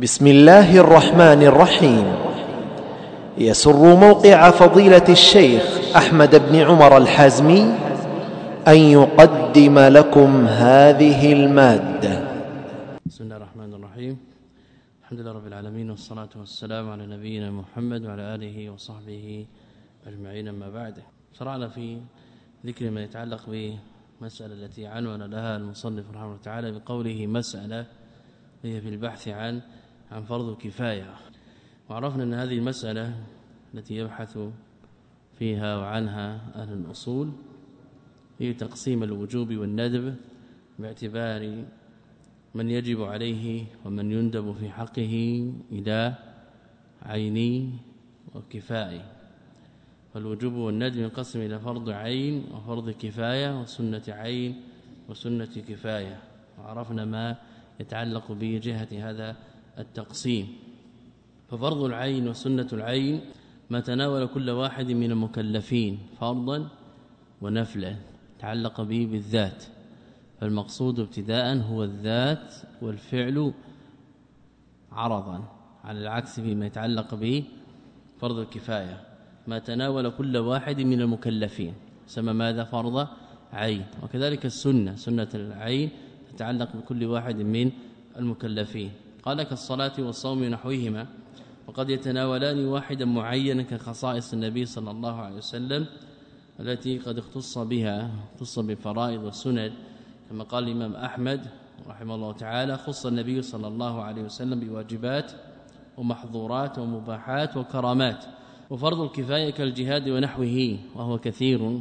بسم الله الرحمن الرحيم. يسر موقع فضيلة الشيخ أحمد بن عمر الحازمي أن يقدم لكم هذه المادة. بسم الله الرحمن الرحيم. الحمد لله رب العالمين والصلاة والسلام على نبينا محمد وعلى آله وصحبه أجمعين أما بعد. شرعنا في ذكر ما يتعلق بمسألة التي عنون لها المصنف رحمه الله تعالى بقوله مسألة هي في البحث عن عن فرض الكفاية. وعرفنا أن هذه المسألة التي يبحث فيها وعنها أهل الأصول هي تقسيم الوجوب والندب باعتبار من يجب عليه ومن يندب في حقه إلى عيني وكفائي فالوجوب والندب ينقسم إلى فرض عين وفرض كفاية وسنة عين وسنة كفاية. وعرفنا ما يتعلق بجهة هذا التقسيم. ففرض العين وسنة العين ما تناول كل واحد من المكلفين فرضا ونفلا تعلق به بالذات. فالمقصود ابتداء هو الذات والفعل عرضا على العكس فيما يتعلق به فرض الكفاية. ما تناول كل واحد من المكلفين سمى ماذا؟ فرض عين. وكذلك السنة سنة العين تتعلق بكل واحد من المكلفين. قال كالصلاة والصوم نحوهما وقد يتناولان واحدا معينا كخصائص النبي صلى الله عليه وسلم التي قد اختص بها اختص بفرائض والسنن كما قال الإمام أحمد رحمه الله تعالى خص النبي صلى الله عليه وسلم بواجبات ومحظورات ومباحات وكرامات وفرض الكفاية كالجهاد ونحوه وهو كثير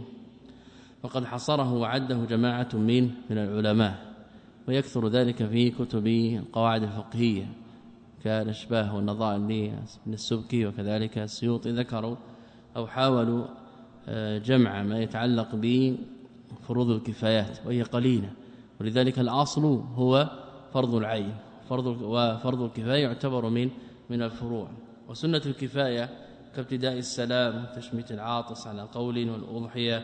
وقد حصره وعده جماعة من من العلماء. ويكثر ذلك في كتب القواعد الفقهية كالاشباه والنظائر من السبكي وكذلك السيوطي ذكروا أو حاولوا آه، جمع ما يتعلق بفروض الكفايات وهي قليلة ولذلك الأصل هو فرض العين فرض وفرض الكفاية يعتبر من من الفروع وسنة الكفاية كابتداء السلام وتشميت العاطس على قول والأضحية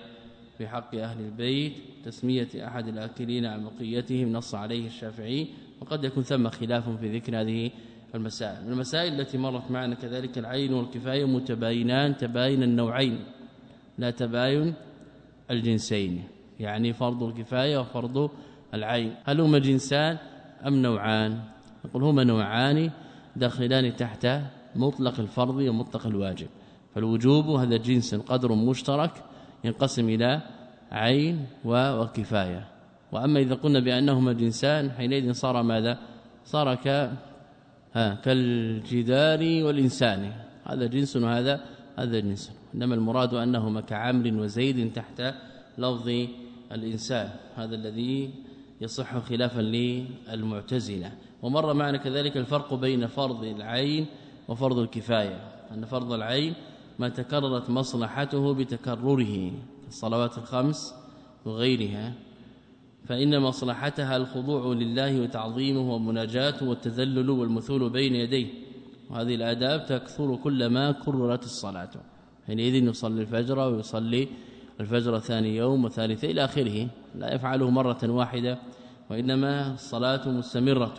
في حق أهل البيت تسمية أحد الآكلين عن بقيتهم نص عليه الشافعي. وقد يكون ثم خلاف في ذكر هذه المسائل. المسائل التي مرت معنا كذلك العين والكفاية متباينان تباين النوعين. لا تباين الجنسين يعني فرض الكفاية وفرض العين. هل هما جنسان أم نوعان؟ نقول هما نوعان داخلان تحت مطلق الفرض ومطلق الواجب. فالوجوب هذا جنس قدر مشترك ينقسم إلى عين وكفاية. وأما إذا قلنا بأنهما جنسان حينئذ صار ماذا؟ صار ك ها كالجدار والإنسان. هذا جنس وهذا هذا جنس. إنما المراد أنهما كعمر وزيد تحت لفظ الإنسان. هذا الذي يصح خلافا للمعتزلة. ومر معنا كذلك الفرق بين فرض العين وفرض الكفاية. أن فرض العين ما تكررت مصلحته بتكرره الصلوات الخمس وغيرها فإن مصلحتها الخضوع لله وتعظيمه ومناجاته والتذلل والمثول بين يديه. وهذه الآداب تكثر كلما كررت الصلاة. حينئذ يصلي الفجر ويصلي الفجر ثاني يوم وثالث إلى آخره لا يفعله مرة واحدة وإنما الصلاة مستمرة.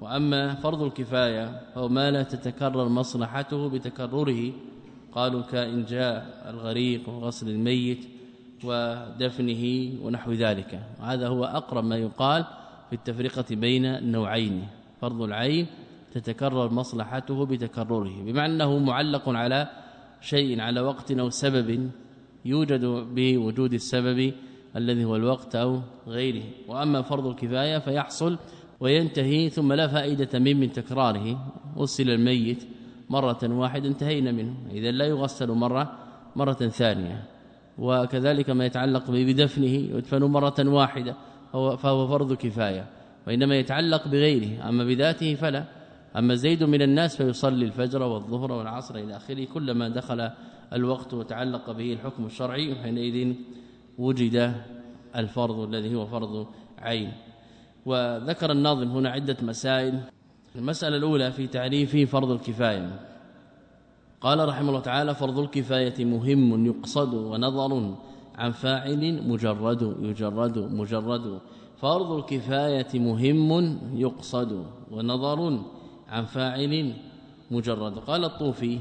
وأما فرض الكفاية فهو ما لا تتكرر مصلحته بتكرره قالوا كإن جاء الغريق وغسل الميت ودفنه ونحو ذلك. هذا هو أقرب ما يقال في التفرقة بين النوعين. فرض العين تتكرر مصلحته بتكرره بمعنى أنه معلق على شيء على وقت أو سبب يوجد بوجود السبب الذي هو الوقت أو غيره. وأما فرض الكفاية فيحصل وينتهي ثم لا فائدة من من تكراره. وصل الميت مرة واحدة انتهينا منه. إذا لا يغسل مرة مرة ثانية. وكذلك ما يتعلق بدفنه يدفن مرة واحدة. فهو فرض كفاية. وإنما يتعلق بغيره. أما بذاته فلا. أما زيد من الناس فيصلي الفجر والظهر والعصر إلى آخره كلما دخل الوقت وتعلق به الحكم الشرعي. حينئذ وجد الفرض الذي هو فرض عين. وذكر الناظم هنا عدة مسائل. المسألة الأولى في تعريف فرض الكفاية. قال رحمه الله تعالى فرض الكفاية مهم يقصد ونظر عن فاعل مجرد يجرد مجرد. فرض الكفاية مهم يقصد ونظر عن فاعل مجرد. قال الطوفي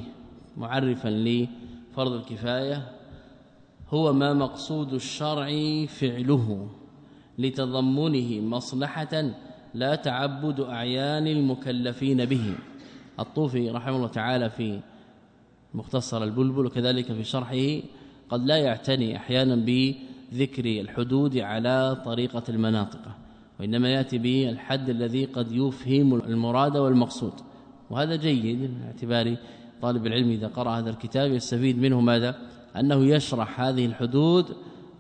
معرفا لي فرض الكفاية هو ما مقصود الشرع فعله لتضمنه مصلحة لا تعبد أعيان المكلفين به الطوفي رحمه الله تعالى في مختصر البلبل وكذلك في شرحه قد لا يعتني أحيانا بذكر الحدود على طريقة المناطق وإنما يأتي بالحد الذي قد يفهم المراد والمقصود. وهذا جيد باعتبار طالب العلم إذا قرأ هذا الكتاب يستفيد منه ماذا؟ أنه يشرح هذه الحدود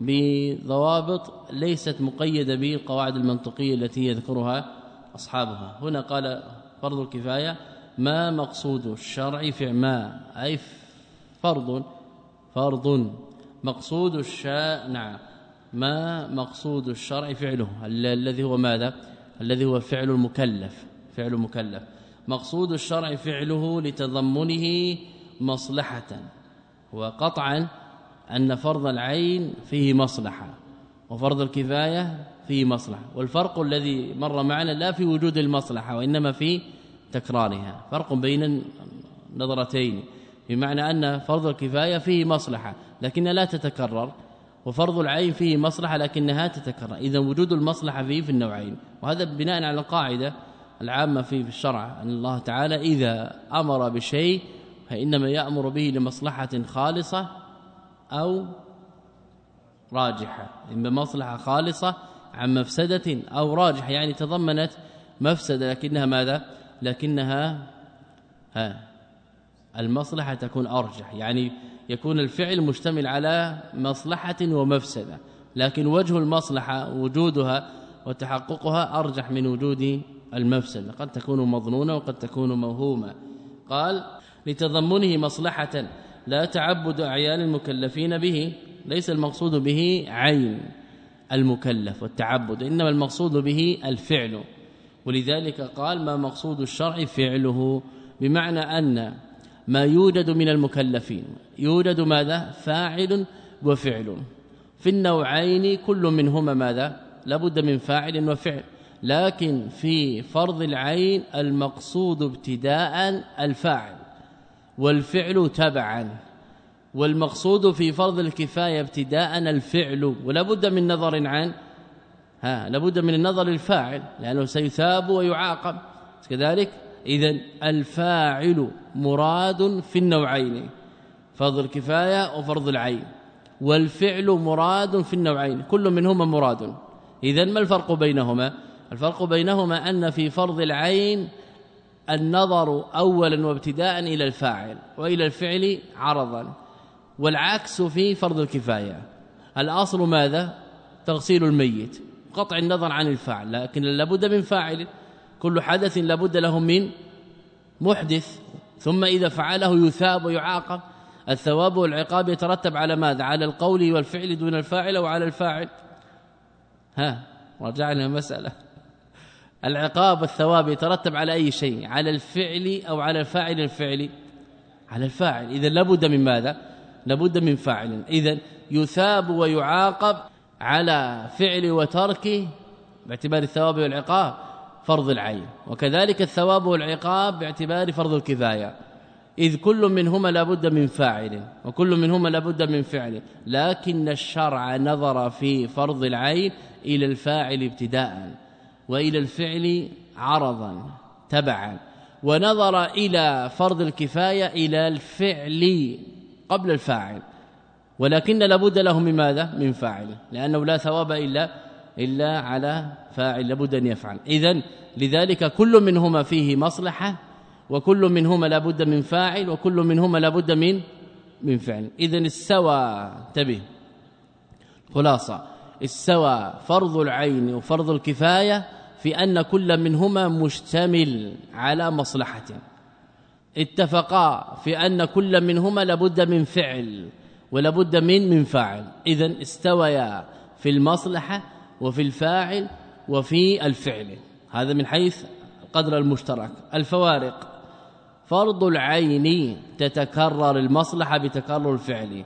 بضوابط ليست مقيدة بالقواعد المنطقية التي يذكرها أصحابها. هنا قال فرض الكفاية ما مقصود الشرع في ما؟ أي فرض فرض. مقصود الشاء نعم ما مقصود الشرع فعله؟ الذي هو ماذا؟ الذي هو فعل المكلف فعل مكلف. مقصود الشرع فعله لتضمنه مصلحة وقطعا أن فرض العين فيه مصلحة وفرض الكفاية فيه مصلحة والفرق الذي مر معنا لا في وجود المصلحة وإنما في تكرارها فرق بين النظرتين بمعنى أن فرض الكفاية فيه مصلحة لكنها لا تتكرر وفرض العين فيه مصلحة لكنها تتكرر إذا وجود المصلحة فيه في النوعين وهذا بناء على القاعدة العامة في الشرع أن الله تعالى إذا أمر بشيء فإنما يأمر به لمصلحة خالصة أو راجحة. إما مصلحة خالصة عن مفسدة أو راجحة يعني تضمنت مفسدة. لكنها ماذا؟ لكنها ها المصلحة تكون أرجح. يعني يكون الفعل مشتمل على مصلحة ومفسدة. لكن وجه المصلحة وجودها وتحققها أرجح من وجود المفسدة. قد تكون مظنونة وقد تكون موهومة. قال لتضمنه مصلحة لا تعبد أعيان المكلفين به ليس المقصود به عين المكلف والتعبد إنما المقصود به الفعل. ولذلك قال ما مقصود الشرع فعله؟ بمعنى أن ما يوجد من المكلفين يوجد ماذا؟ فاعل وفعل. في النوعين كل منهما ماذا؟ لابد من فاعل وفعل. لكن في فرض العين المقصود ابتداء الفاعل. والفعل تبعا. والمقصود في فرض الكفاية ابتداء الفعل ولا بد من نظر عن ها لابد من النظر الفاعل لأنه سيثاب ويعاقب. كذلك اذا الفاعل مراد في النوعين فرض الكفاية وفرض العين. والفعل مراد في النوعين كل منهما مراد. اذا ما الفرق بينهما؟ الفرق بينهما أن في فرض العين النظر اولا وابتداء إلى الفاعل وإلى الفعل عرضا والعكس في فرض الكفاية. الأصل ماذا؟ تغسيل الميت قطع النظر عن الفاعل لكن لابد من فاعل كل حدث لابد له من محدث ثم إذا فعله يثاب ويعاقب. الثواب والعقاب يترتب على ماذا؟ على القول والفعل دون الفاعل وعلى الفاعل. ها رجعنا مسألة. العقاب والثواب يترتب على أي شيء؟ على الفعل أو على الفاعل الفعلي. على الفاعل. إذا لابد من ماذا؟ لابد من فاعل. إذا يثاب ويعاقب على فعل وترك باعتبار الثواب والعقاب فرض العين. وكذلك الثواب والعقاب باعتبار فرض الكفاية. إذ كل منهما لابد من فاعل وكل منهما لابد من فعل. لكن الشرع نظر في فرض العين إلى الفاعل ابتداء. وإلى الفعل عرضا تبعا. ونظر إلى فرض الكفاية إلى الفعل قبل الفاعل. ولكن لابد له من ماذا؟ من فاعل. لأنه لا ثواب إلا إلا على فاعل لابد أن يفعل. اذا لذلك كل منهما فيه مصلحة وكل منهما لابد من فاعل وكل منهما لابد من من فعل. اذا السوى انتبه. خلاصة. السوى فرض العين وفرض الكفاية في أن كل منهما مشتمل على مصلحة. اتفقا في أن كل منهما لابد من فعل ولابد من من فاعل. اذا استويا في المصلحة وفي الفاعل وفي الفعل. هذا من حيث القدر المشترك. الفوارق فرض العين تتكرر المصلحة بتكرر الفعل.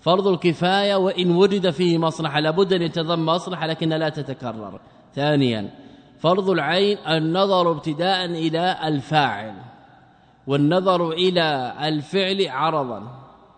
فرض الكفاية وإن وجد فيه مصلحة لابد أن يتضمن مصلحة لكنها لا تتكرر. ثانيا فرض العين النظر ابتداء إلى الفاعل والنظر إلى الفعل عرضا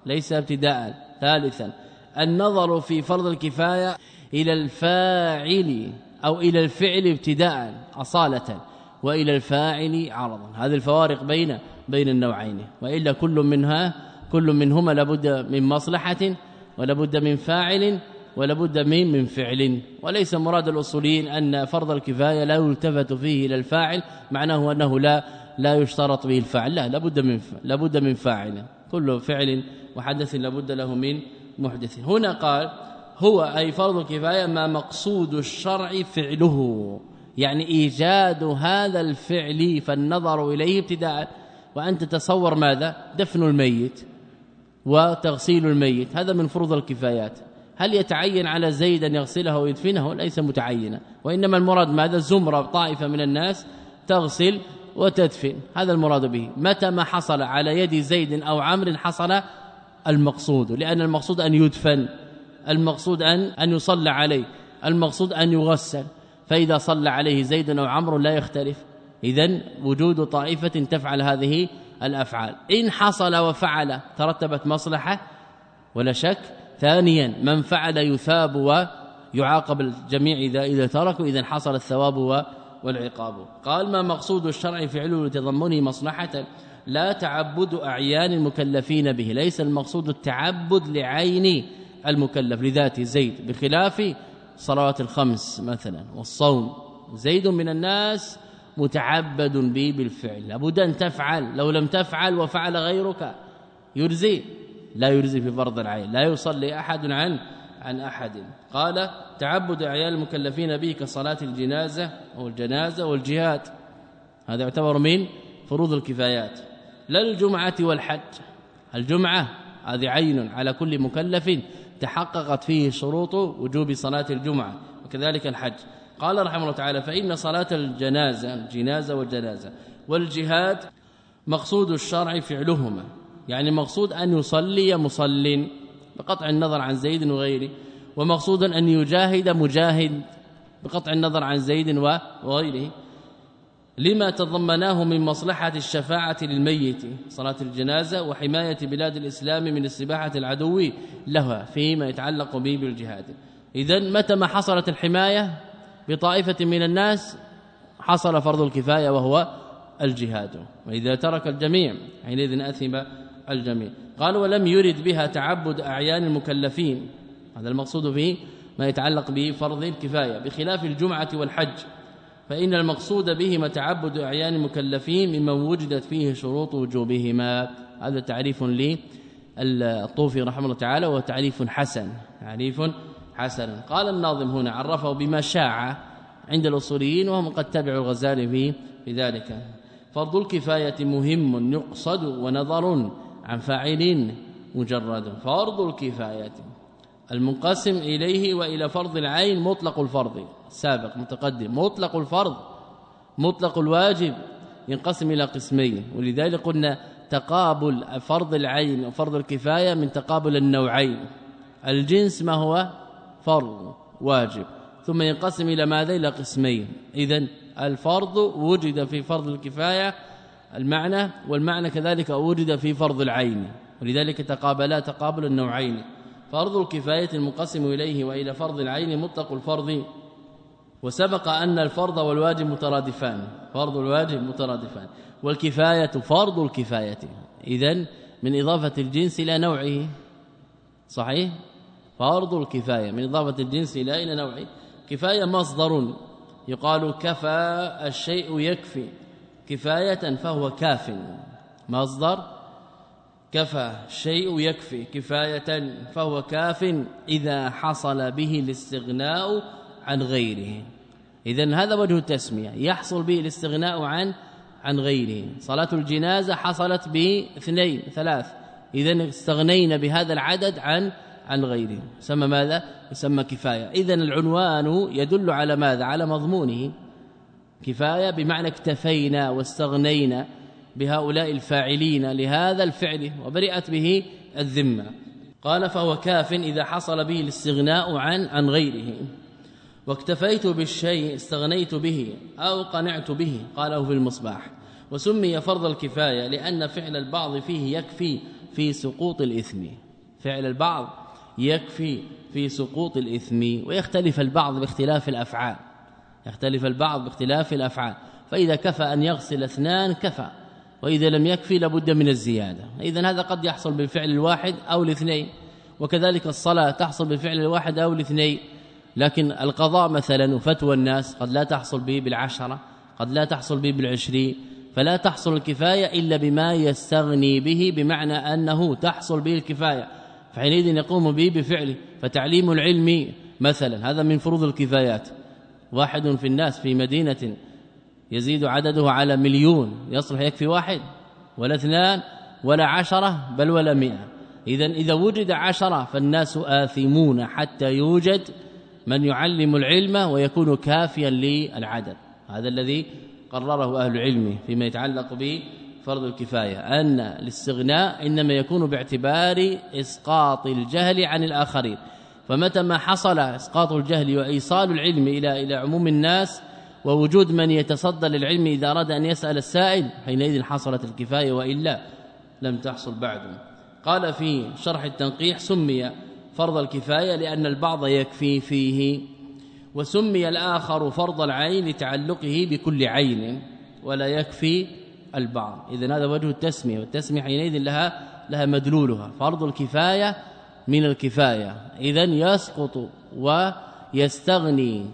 ليس ابتداء ثالثا. النظر في فرض الكفاية إلى الفاعل أو إلى الفعل ابتداء أصالة وإلى الفاعل عرضا. هذه الفوارق بين بين النوعين. وإلا كل منها كل منهما لابد من مصلحة ولابد من فاعل ولابد من من فعل. وليس مراد الأصوليين أن فرض الكفاية لا يلتفت فيه إلى الفاعل معناه أنه لا لا يشترط به الفاعل. لا لابد من لابد من فاعل. كل فعل وحدث لابد له من محدث. هنا قال هو أي فرض الكفاية ما مقصود الشرع فعله. يعني إيجاد هذا الفعل فالنظر إليه ابتداء. وان تتصور ماذا؟ دفن الميت وتغسيل الميت. هذا من فروض الكفايات. هل يتعين على زيد ان يغسله ويدفنه؟ ليس متعينا. وإنما المراد ماذا؟ زمرة طائفة من الناس تغسل وتدفن. هذا المراد به. متى ما حصل على يد زيد أو عمرو حصل المقصود. لأن المقصود أن يدفن. المقصود أن أن يصلى عليه. المقصود أن يغسل. فإذا صلى عليه زيد أو عمرو لا يختلف. اذا وجود طائفة تفعل هذه الأفعال. إن حصل وفعل ترتبت مصلحة ولا شك ثانيا من فعل يثاب ويعاقب الجميع إذا إذا تركوا إذا حصل الثواب والعقاب. قال ما مقصود الشرع فعله لتضمنه مصلحة لا تعبد أعيان المكلفين به؟ ليس المقصود التعبد لعين المكلف لذاته زيد بخلاف صلوات الخمس مثلا والصوم. زيد من الناس متعبد به بالفعل لابد أن تفعل لو لم تفعل وفعل غيرك يرزي لا يرزي في فرض العين لا يصلي أحد عن عن أحد. قال تعبد اعيان المكلفين به كصلاة الجنازة أو الجنازة والجهاد. هذا يعتبر من فروض الكفايات. لا الجمعة والحج. الجمعة هذه عين على كل مكلف تحققت فيه شروط وجوب صلاة الجمعة وكذلك الحج. قال رحمه الله تعالى فإن صلاة الجنازة الجنازة والجنازة والجهاد مقصود الشرع فعلهما. يعني مقصود أن يصلي مصل بقطع النظر عن زيد وغيره ومقصودا أن يجاهد مجاهد بقطع النظر عن زيد وغيره. لما تضمناه من مصلحة الشفاعة للميت صلاة الجنازة وحماية بلاد الإسلام من استباحة العدو لها فيما يتعلق به بالجهاد. إذا متى ما حصلت الحماية بطائفة من الناس حصل فرض الكفاية وهو الجهاد. وإذا ترك الجميع حينئذ أثم الجميع. قال ولم يرد بها تعبد أعيان المكلفين. هذا المقصود به ما يتعلق بفرض الكفاية بخلاف الجمعة والحج. فإن المقصود بهما تعبد أعيان المكلفين ممن وجدت فيه شروط وجوبهما. هذا تعريف لي الطوفي رحمه الله تعالى وتعريف حسن. تعريف حسن. قال الناظم هنا عرفه بما شاع عند الأصوليين وهم قد تبعوا الغزالي في ذلك. فرض الكفاية مهم يقصد ونظر عن فاعل مجرد فرض الكفاية. المنقسم إليه وإلى فرض العين مطلق الفرض. سابق متقدم مطلق الفرض مطلق الواجب. ينقسم إلى قسمين ولذلك قلنا تقابل فرض العين وفرض الكفاية من تقابل النوعين. الجنس ما هو؟ فرض واجب. ثم ينقسم إلى ماذا؟ إلى قسمين. اذا الفرض وجد في فرض الكفاية المعنى والمعنى كذلك وجد في فرض العين ولذلك تقابلا تقابل النوعين. فرض الكفاية المقسم إليه وإلى فرض العين مطلق الفرض. وسبق أن الفرض والواجب مترادفان فرض الواجب مترادفان. والكفاية فرض الكفاية. اذا من إضافة الجنس إلى نوعه. صحيح؟ فرض الكفاية من إضافة الجنس إلى نوعه. كفاية مصدر. يقال كفى الشيء يكفي. كفاية فهو كاف. مصدر كفى الشيء يكفي. كفاية فهو كاف إذا حصل به الاستغناء عن غيره. اذا هذا وجه التسمية. يحصل به الاستغناء عن عن غيره. صلاة الجنازة حصلت باثنين ثلاث. اذا استغنينا بهذا العدد عن عن غيره. يسمى ماذا؟ يسمى كفاية. اذا العنوان يدل على ماذا؟ على مضمونه. كفاية بمعنى اكتفينا واستغنينا بهؤلاء الفاعلين لهذا الفعل وبرئت به الذمة. قال فهو كاف إذا حصل به الاستغناء عن عن غيره. واكتفيت بالشيء استغنيت به أو قنعت به قاله في المصباح. وسمي فرض الكفاية لأن فعل البعض فيه يكفي في سقوط الإثم. فعل البعض يكفي في سقوط الإثم ويختلف البعض باختلاف الأفعال. يختلف البعض باختلاف الأفعال. فإذا كفى أن يغسل اثنان كفى. وإذا لم يكفي لابد من الزيادة. إذا هذا قد يحصل بالفعل الواحد أو الاثنين. وكذلك الصلاة تحصل بالفعل الواحد أو الاثنين. لكن القضاء مثلا وفتوى الناس قد لا تحصل به بالعشرة قد لا تحصل به بالعشرين. فلا تحصل الكفاية إلا بما يستغني به بمعنى أنه تحصل به الكفاية. فحينئذ يقوم به بفعله. فتعليم العلم مثلا هذا من فروض الكفايات. واحد في الناس في مدينة يزيد عدده على مليون يصلح يكفي واحد ولا اثنان ولا عشرة بل ولا مئة. إذا إذا وجد عشرة فالناس آثمون حتى يوجد من يعلم العلم ويكون كافيا للعدد. هذا الذي قرره أهل العلم فيما يتعلق بفرض الكفاية. أن الاستغناء إنما يكون باعتبار إسقاط الجهل عن الآخرين. فمتى ما حصل إسقاط الجهل وإيصال العلم إلى إلى عموم الناس ووجود من يتصدى للعلم إذا أراد أن يسأل السائل حينئذ حصلت الكفاية وإلا لم تحصل بعد. قال في شرح التنقيح سمي فرض الكفاية لأن البعض يكفي فيه وسمي الآخر فرض العين لتعلقه بكل عين ولا يكفي البعض. اذا هذا وجه التسمية والتسمية حينئذ لها لها مدلولها. فرض الكفاية من الكفاية. اذا يسقط ويستغني.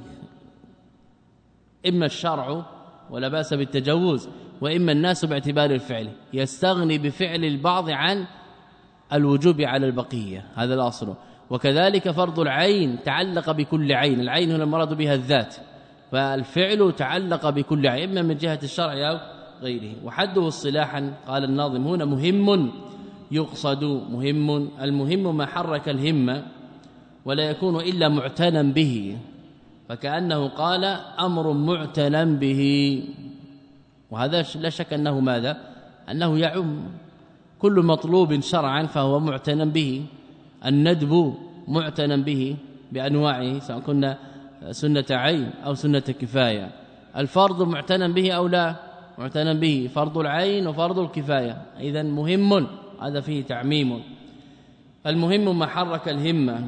إما الشرع ولا بأس بالتجوز وإما الناس باعتبار الفعل. يستغني بفعل البعض عن الوجوب على البقية. هذا الأصل. وكذلك فرض العين تعلق بكل عين. العين هنا المراد بها الذات. فالفعل تعلق بكل عين إما من جهة الشرع أو غيره. وحده اصطلاحا قال الناظم هنا مهم. يقصد مهم المهم ما حرك الهمه ولا يكون إلا معتنا به فكأنه قال أمر معتنا به. وهذا لا شك أنه ماذا؟ أنه يعم. كل مطلوب شرعا فهو معتنا به. الندب معتنا به بأنواعه سواء كنا سنة عين أو سنة كفاية. الفرض معتنا به أو لا؟ معتنا به. فرض العين وفرض الكفاية. اذا مهم هذا فيه تعميم. المهم ما حرك الهمة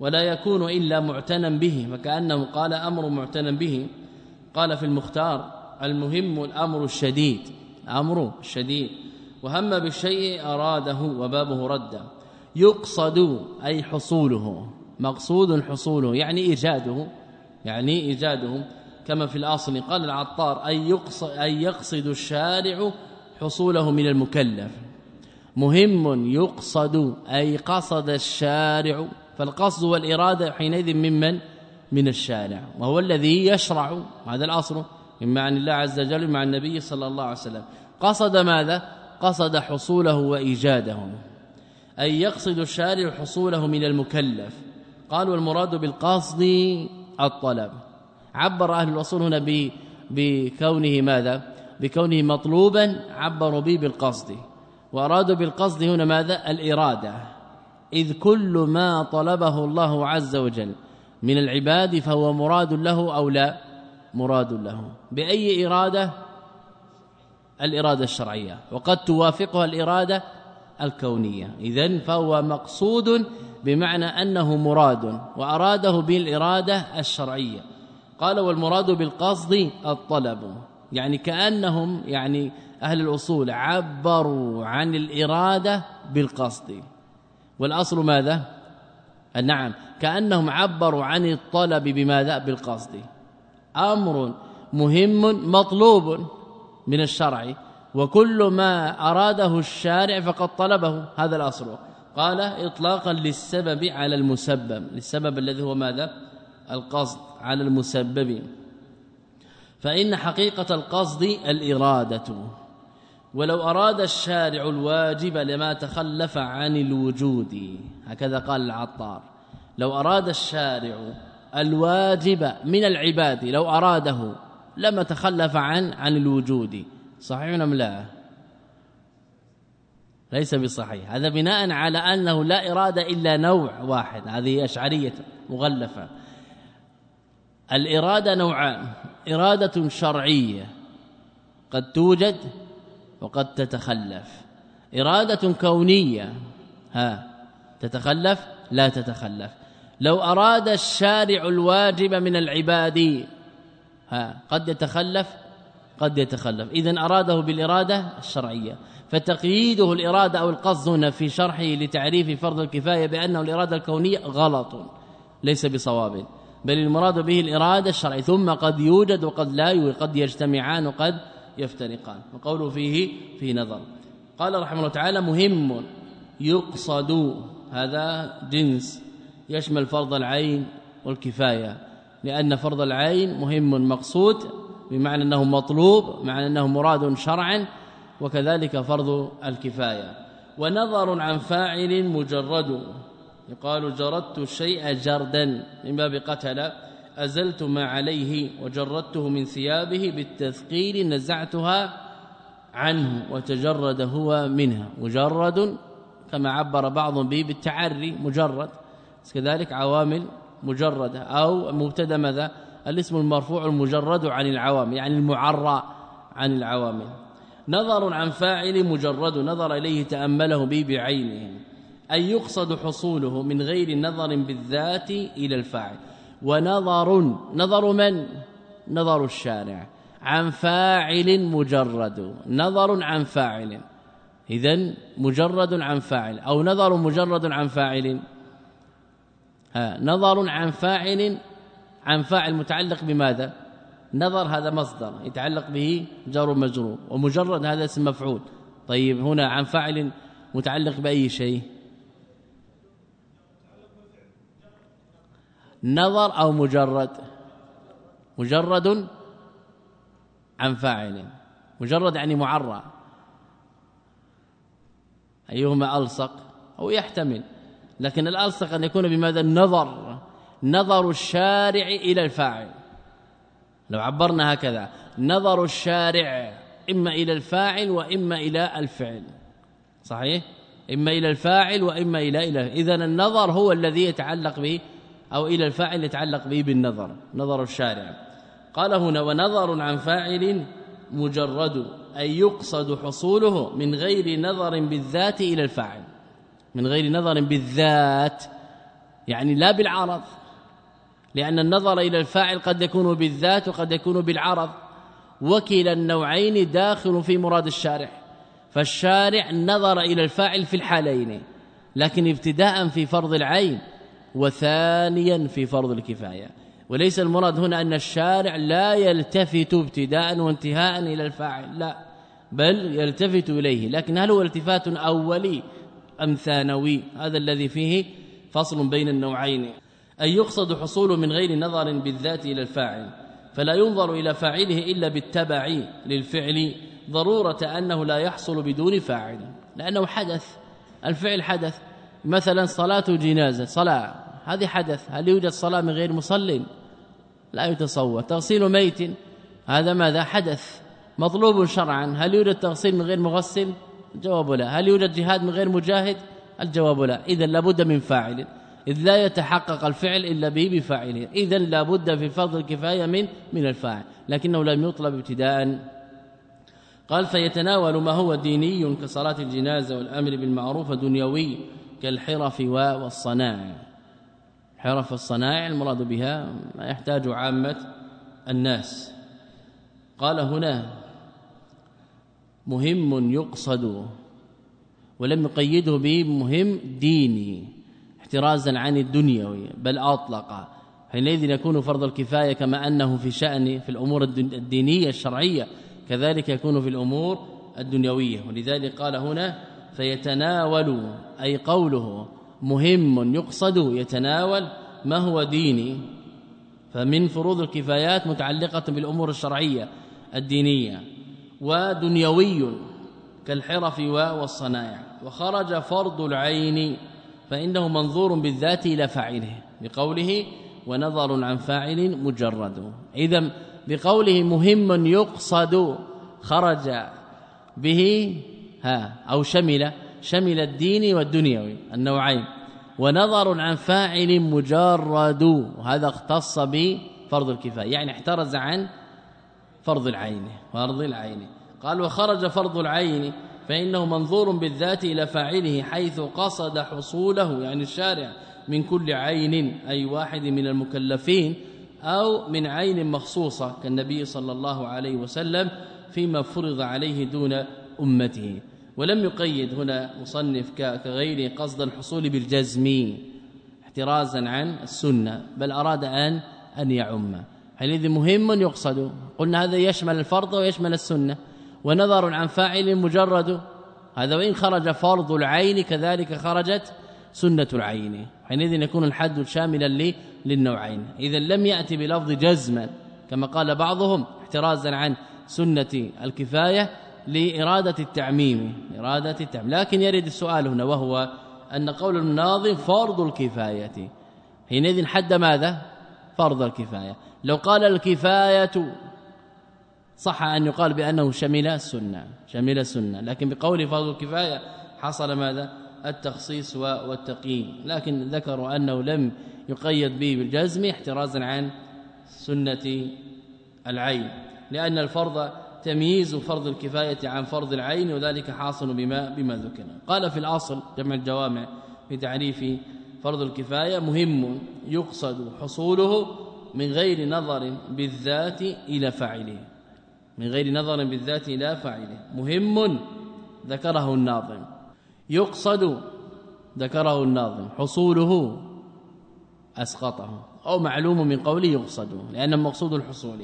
ولا يكون إلا معتنا به فكأنه قال أمر معتنا به. قال في المختار المهم الأمر الشديد أمر الشديد. وهم بالشيء أراده وبابه رد. يقصد أي حصوله مقصود حصوله يعني إيجاده يعني إيجاده. كما في الأصل قال العطار أي يقصد الشارع حصوله من المكلف. مهم يقصد أي قصد الشارع. فالقصد والإرادة حينئذ ممن من؟ الشارع. وهو الذي يشرع. هذا الأصل من معنى الله عز وجل مع النبي صلى الله عليه وسلم. قصد ماذا؟ قصد حصوله وايجاده أي يقصد الشارع حصوله من المكلف. قالوا المراد بالقصد الطلب. عبر أهل الاصول هنا بكونه ماذا؟ بكونه مطلوبا عبروا به بالقصد. وارادوا بالقصد هنا ماذا؟ الإرادة. إذ كل ما طلبه الله عز وجل من العباد فهو مراد له أو لا مراد له. بأي إرادة؟ الإرادة الشرعية. وقد توافقها الإرادة الكونية. اذا فهو مقصود بمعنى أنه مراد وأراده بالإرادة الشرعية. قال والمراد بالقصد الطلب. يعني كأنهم يعني أهل الأصول عبروا عن الإرادة بالقصد. والأصل ماذا؟ نعم كأنهم عبروا عن الطلب بماذا؟ بالقصد. أمر مهم مطلوب من الشرع وكل ما أراده الشارع فقد طلبه. هذا الأصل. قال اطلاقا للسبب على المسبب. للسبب الذي هو ماذا؟ القصد على المسبب. فإن حقيقة القصد الإرادة. ولو أراد الشارع الواجب لما تخلف عن الوجود. هكذا قال العطار. لو أراد الشارع الواجب من العباد لو أراده لما تخلف عن عن الوجود. صحيح أم لا؟ ليس بصحيح. هذا بناء على أنه لا إرادة إلا نوع واحد. هذه أشعرية مغلفة. الإرادة نوعان. إرادة شرعية. قد توجد وقد تتخلف. إرادة كونية. ها تتخلف؟ لا تتخلف. لو أراد الشارع الواجب من العباد ها قد يتخلف؟ قد يتخلف. اذا أراده بالإرادة الشرعية. فتقييده الإرادة أو القصد هنا في شرحه لتعريف فرض الكفاية بأنه الإرادة الكونية غلط ليس بصواب بل المراد به الإرادة الشرعية. ثم قد يوجد وقد لا يوجد قد يجتمعان وقد يفترقان. وقوله فيه في نظر. قال رحمه الله تعالى مهم يقصد هذا جنس يشمل فرض العين والكفاية لأن فرض العين مهم مقصود بمعنى أنه مطلوب معنى أنه مراد شرعا وكذلك فرض الكفاية. ونظر عن فاعل مجرد. يقال جردت الشيء جردا من باب قتل. أزلت ما عليه وجردته من ثيابه بالتثقيل نزعتها عنه وتجرد هو منها. مجرد كما عبر بعض به بالتعري مجرد. كذلك عوامل مجردة أو مبتدأ ماذا؟ الاسم المرفوع المجرد عن العوامل يعني المعرى عن العوامل. نظر عن فاعل مجرد نظر إليه تأمله به بعينه. أي يقصد حصوله من غير نظر بالذات إلى الفاعل. ونظر نظر من؟ نظر الشارع. عن فاعل مجرد. نظر عن فاعل. اذا مجرد عن فاعل. أو نظر مجرد عن فاعل. ها نظر عن فاعل عن فاعل متعلق بماذا؟ نظر هذا مصدر يتعلق به جار مجرور ومجرد هذا اسم مفعول. طيب هنا عن فاعل متعلق بأي شيء؟ نظر أو مجرد؟ مجرد عن فاعل. مجرد يعني معرى. أيهما ألصق؟ أو يحتمل. لكن الألصق أن يكون بماذا؟ النظر. نظر الشارع إلى الفاعل. لو عبرنا هكذا. نظر الشارع إما إلى الفاعل وإما إلى الفعل. صحيح؟ إما إلى الفاعل وإما إلى إلى. إذا النظر هو الذي يتعلق به أو إلى الفاعل يتعلق به بالنظر نظر الشارع. قال هنا ونظر عن فاعل مجرد أي يقصد حصوله من غير نظر بالذات إلى الفاعل. من غير نظر بالذات يعني لا بالعرض. لأن النظر إلى الفاعل قد يكون بالذات وقد يكون بالعرض. وكلا النوعين داخل في مراد الشارع. فالشارع نظر إلى الفاعل في الحالين لكن ابتداء في فرض العين. وثانيا في فرض الكفاية. وليس المراد هنا أن الشارع لا يلتفت ابتداء وانتهاء إلى الفاعل لا بل يلتفت إليه. لكن هل هو التفات أولي أم ثانوي؟ هذا الذي فيه فصل بين النوعين. أن يقصد حصول من غير نظر بالذات إلى الفاعل. فلا ينظر إلى فاعله إلا بالتبع للفعل. ضرورة أنه لا يحصل بدون فاعل لأنه حدث. الفعل حدث. مثلا صلاة جنازة صلاة هذه حدث هل يوجد صلاة من غير مصل لا يتصور. تغسيل ميت هذا ماذا؟ حدث. مطلوب شرعا. هل يوجد تغسيل من غير مغسل؟ الجواب لا. هل يوجد جهاد من غير مجاهد؟ الجواب لا. اذا لابد من فاعل. إذ لا يتحقق الفعل إلا به بفاعله. اذا لابد في فرض الكفاية من من الفاعل. لكنه لم يطلب ابتداء. قال فيتناول ما هو ديني كصلاة الجنازة والأمر بالمعروف دنيوي. كالحرف والصنائع حرف الصنائع المراد بها ما يحتاج عامة الناس. قال هنا مهم يقصد ولم يقيده به مهم ديني احترازا عن الدنيوي بل أطلق. حينئذ يكون فرض الكفاية كما أنه في شأن في الأمور الدينية الشرعية كذلك يكون في الأمور الدنيوية. ولذلك قال هنا فيتناول أي قوله مهم يقصد يتناول ما هو ديني. فمن فروض الكفايات متعلقة بالأمور الشرعية الدينية ودنيوي كالحرف والصنائع وخرج فرض العين فإنه منظور بالذات إلى فاعله. بقوله ونظر عن فاعل مجرد. إذا بقوله مهم يقصد خرج به ها أو شمل شمل الدين والدنيوي النوعين. ونظر عن فاعل مجرد وهذا اختص فرض الكفاية يعني احترز عن فرض العين فرض العين. قال وخرج فرض العين فإنه منظور بالذات إلى فاعله حيث قصد حصوله يعني الشارع من كل عين أي واحد من المكلفين أو من عين مخصوصة كالنبي صلى الله عليه وسلم فيما فرض عليه دون أمته. ولم يقيد هنا مصنف كغيره قصد الحصول بالجزم احترازا عن السنة بل أراد أن أن يعم. حينئذ مهم يقصد؟ قلنا هذا يشمل الفرض ويشمل السنة. ونظر عن فاعل مجرد هذا وإن خرج فرض العين كذلك خرجت سنة العين. حينئذ يكون الحد شاملا للنوعين. اذا لم ياتي بلفظ جزما كما قال بعضهم احترازا عن سنة الكفاية لإرادة التعميم إرادة التعميم. لكن يرد السؤال هنا وهو أن قول الناظم فرض الكفاية. حينئذ حد ماذا؟ فرض الكفاية. لو قال الكفاية صح أن يقال بأنه شمل السنة شمل السنة. لكن بقول فرض الكفاية حصل ماذا؟ التخصيص والتقييم. لكن ذكروا أنه لم يقيد به بالجزم احترازا عن سنة العين. لأن الفرض تمييز فرض الكفاية عن فرض العين وذلك حاصل بما بما ذكر. قال في الأصل جمع الجوامع في تعريف فرض الكفاية مهم يقصد حصوله من غير نظر بالذات إلى فاعله. من غير نظر بالذات إلى فاعله. مهم ذكره الناظم. يقصد ذكره الناظم. حصوله أسقطه. أو معلوم من قوله يقصد لأن المقصود الحصول.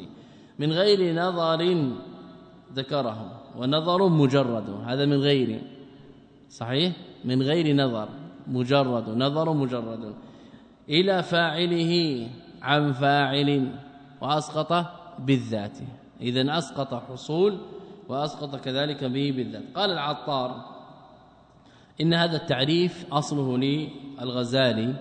من غير نظر ذكره ونظر مجرد هذا من غير صحيح؟ من غير نظر مجرد نظر مجرد. إلى فاعله عن فاعل وأسقط بالذات. اذا أسقط حصول وأسقط كذلك به بالذات. قال العطار إن هذا التعريف أصله للغزالي.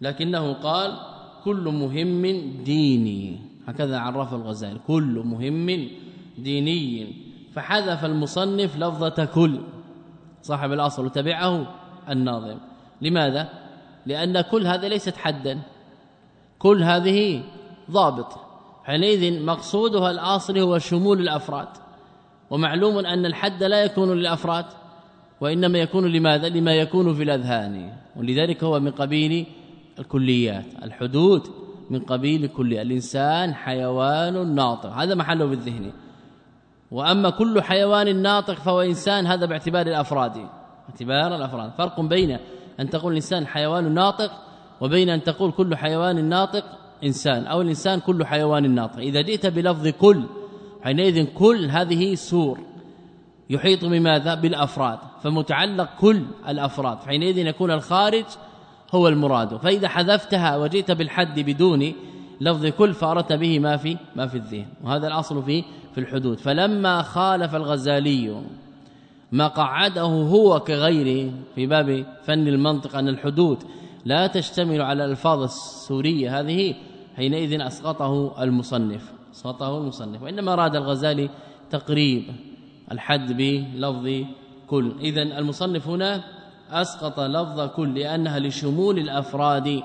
لكنه قال كل مهم ديني. هكذا عرف الغزالي. كل مهم ديني. فحذف المصنف لفظة كل. صاحب الأصل وتبعه الناظم. لماذا؟ لأن كل هذا ليست حدا. كل هذه ضابط. حينئذ مقصودها الأصل هو شمول الأفراد. ومعلوم أن الحد لا يكون للأفراد وإنما يكون لماذا؟ لما يكون في الأذهان. ولذلك هو من قبيل الكليات. الحدود من قبيل كل الإنسان حيوان ناطق. هذا محله في الذهن. وأما كل حيوان ناطق فهو إنسان هذا باعتبار الأفراد. اعتبار الأفراد. فرق بين أن تقول الإنسان حيوان ناطق وبين أن تقول كل حيوان ناطق إنسان أو الإنسان كل حيوان ناطق. إذا جئت بلفظ كل حينئذ كل هذه سور. يحيط بماذا؟ بالأفراد. فمتعلق كل الأفراد. حينئذ يكون الخارج هو المراد. فإذا حذفتها وجئت بالحد بدون لفظ كل فاردت به ما في ما في الذهن. وهذا الأصل في في الحدود. فلما خالف الغزالي ما قعده هو كغيره في باب فن المنطق ان الحدود لا تشتمل على الألفاظ السورية هذه حينئذ أسقطه المصنف. سقطه المصنف. وإنما أراد الغزالي تقريب الحد بلفظ كل. اذا المصنف هنا أسقط لفظ كل لأنها لشمول الأفراد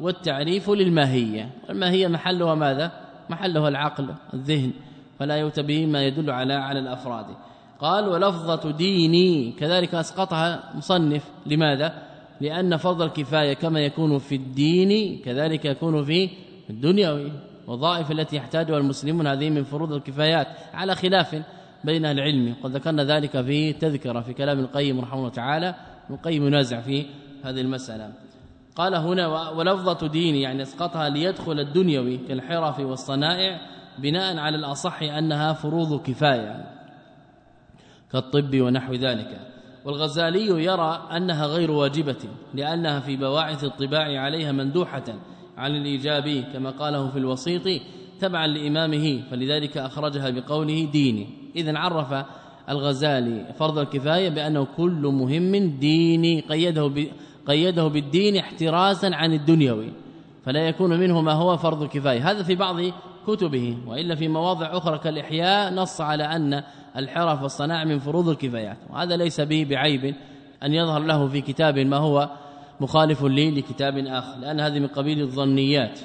والتعريف للماهية. والماهية محلها ماذا؟ محلها العقل الذهن. فلا يؤتى ما يدل على على الأفراد. قال ولفظة ديني كذلك أسقطها مصنف. لماذا؟ لأن فضل الكفاية كما يكون في الدين كذلك يكون في الدنيوي وظائف التي يحتاجها المسلمون. هذه من فروض الكفايات. على خلاف بين العلم قد ذكرنا ذلك في تذكرة في كلام القيم رحمه الله تعالى. القيم ينازع في هذه المسألة. قال هنا ولفظة دين يعني اسقطها ليدخل الدنيوي كالحرف والصنائع بناء على الأصح أنها فروض كفاية كالطب ونحو ذلك. والغزالي يرى أنها غير واجبة لأنها في بواعث الطباع عليها مندوحة عن الإيجاب كما قاله في الوسيط تبعا لإمامه فلذلك أخرجها بقوله ديني. اذا عرف الغزالي. فرض الكفاية بأنه كل مهم ديني قيده قيده بالدين احترازا عن الدنيوي فلا يكون منه ما هو فرض الكفاية. هذا في بعض كتبه وإلا في مواضع أخرى كالإحياء نص على أن الحرف والصناعة من فروض الكفايات. وهذا ليس به بعيب أن يظهر له في كتاب ما هو مخالف لي لكتاب آخر لأن هذه من قبيل الظنيات.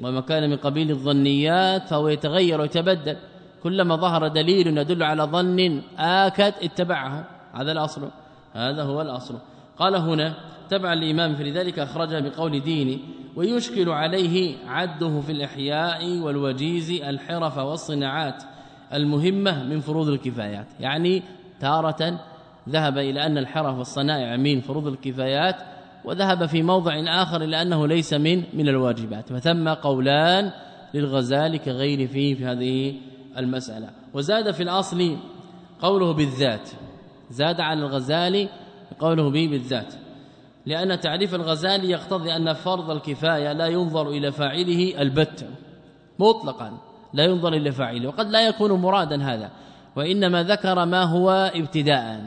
وما كان من قبيل الظنيات فهو يتغير ويتبدل. كلما ظهر دليل يدل على ظن آكد اتبعه. هذا الأصل. هذا هو الأصل. قال هنا تبع الإمام في ذلك أخرجها بقول ديني ويشكل عليه عده في الإحياء والوجيز الحرف والصناعات المهمة من فروض الكفايات. يعني تارة ذهب إلى أن الحرف والصنائع من فروض الكفايات وذهب في موضع آخر إلى أنه ليس من من الواجبات. فثم قولان للغزالي كغير فيه في هذه المسألة. وزاد في الأصل قوله بالذات. زاد على الغزالي قوله به بالذات. لأن تعريف الغزالي يقتضي أن فرض الكفاية لا ينظر إلى فاعله البت. مطلقا. لا ينظر إلى فاعله. وقد لا يكون مرادا هذا. وإنما ذكر ما هو ابتداء.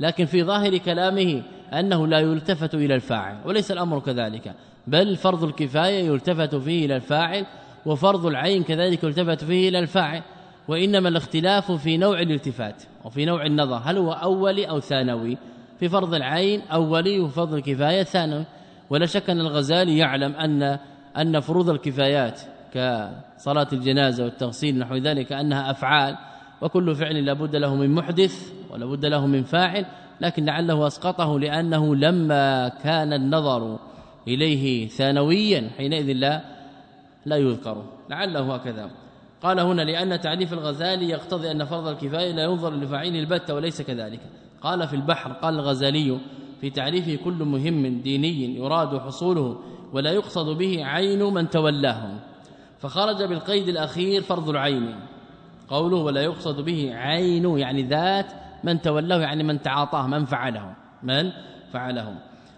لكن في ظاهر كلامه أنه لا يلتفت إلى الفاعل. وليس الأمر كذلك. بل فرض الكفاية يلتفت فيه إلى الفاعل وفرض العين كذلك يلتفت فيه إلى الفاعل. وإنما الاختلاف في نوع الالتفات وفي نوع النظر هل هو أولي أو ثانوي؟ في فرض العين أولي وفرض الكفاية ثانوي. ولا شك أن الغزالي يعلم أن أن فروض الكفايات كصلاة الجنازة والتغسيل نحو ذلك أنها أفعال وكل فعل لابد له من محدث ولابد له من فاعل لكن لعله أسقطه لأنه لما كان النظر إليه ثانويا حينئذ لا لا يذكر. لعله هكذا. قال هنا لأن تعريف الغزالي يقتضي أن فرض الكفاية لا ينظر لفاعله البتة وليس كذلك. قال في البحر قال الغزالي في تعريفه كل مهم ديني يراد حصوله ولا يقصد به عين من تولاه. فخرج بالقيد الأخير فرض العين. قوله ولا يقصد به عين يعني ذات من تولاه يعني من تعاطاه من فعله من فعله.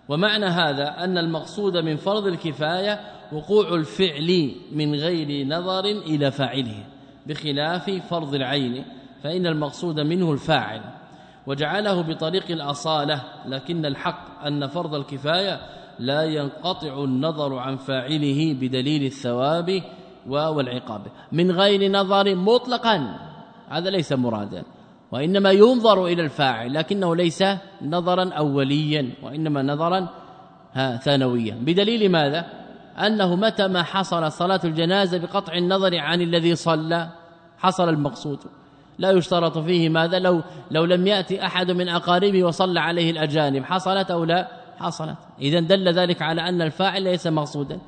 ومعنى هذا أن المقصود من فرض الكفاية وقوع الفعل من غير نظر إلى فاعله بخلاف فرض العين فإن المقصود منه الفاعل. وجعله بطريق الأصالة لكن الحق أن فرض الكفاية لا ينقطع النظر عن فاعله بدليل الثواب والعقاب. من غير نظر مطلقا هذا ليس مرادا. وإنما ينظر إلى الفاعل لكنه ليس نظرا اوليا وإنما نظرا ثانويا. بدليل ماذا؟ أنه متى ما حصل صلاة الجنازة بقطع النظر عن الذي صلى حصل المقصود. لا يشترط فيه ماذا؟ لو لو لم يأتي أحد من أقاربه وصلى عليه الأجانب حصلت أو لا؟ حصلت. اذا دل ذلك على أن الفاعل ليس مقصودا.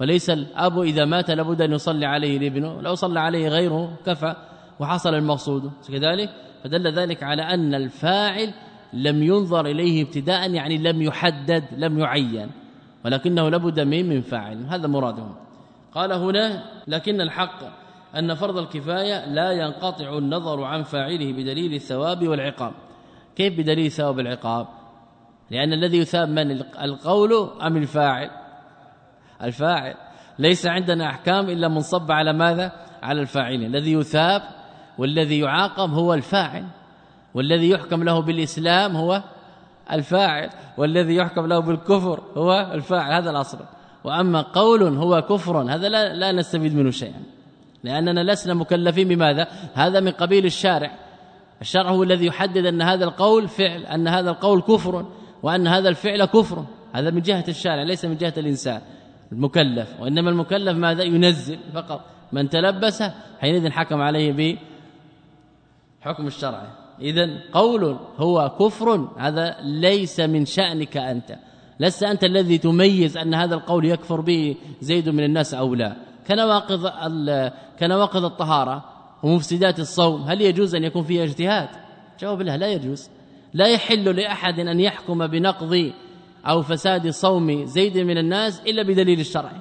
وليس الأب إذا مات لابد أن يصلي عليه لابنه لو صلى عليه غيره كفى وحصل المقصود. كذلك فدل ذلك على أن الفاعل لم ينظر إليه ابتداء يعني لم يحدد لم يعين. ولكنه لابد من من فاعل. هذا مراده قال هنا لكن الحق أن فرض الكفاية لا ينقطع النظر عن فاعله بدليل الثواب والعقاب. كيف بدليل الثواب والعقاب لأن الذي يثاب من القول أم الفاعل؟ الفاعل. ليس عندنا أحكام إلا منصب على ماذا؟ على الفاعلين الذي يثاب والذي يعاقب هو الفاعل. والذي يحكم له بالإسلام هو الفاعل والذي يحكم له بالكفر هو الفاعل هذا الأصل. وأما قول هو كفر هذا لا, لا نستفيد منه شيئا. لأننا لسنا مكلفين بماذا؟ هذا من قبيل الشارع. الشرع هو الذي يحدد أن هذا القول فعل أن هذا القول كفر وأن هذا الفعل كفر. هذا من جهة الشارع ليس من جهة الإنسان المكلف. وإنما المكلف ماذا؟ ينزل فقط. من تلبس حينئذ حكم عليه ب حكم الشرع. اذا قول هو كفر هذا ليس من شأنك أنت. لست أنت الذي تميز أن هذا القول يكفر به زيد من الناس أو لا. كنواقض كنواقض الطهارة ومفسدات الصوم هل يجوز أن يكون فيها اجتهاد؟ جواب لا لا يجوز. لا يحل لأحد أن يحكم بنقض أو فساد صوم زيد من الناس إلا بدليل الشرع.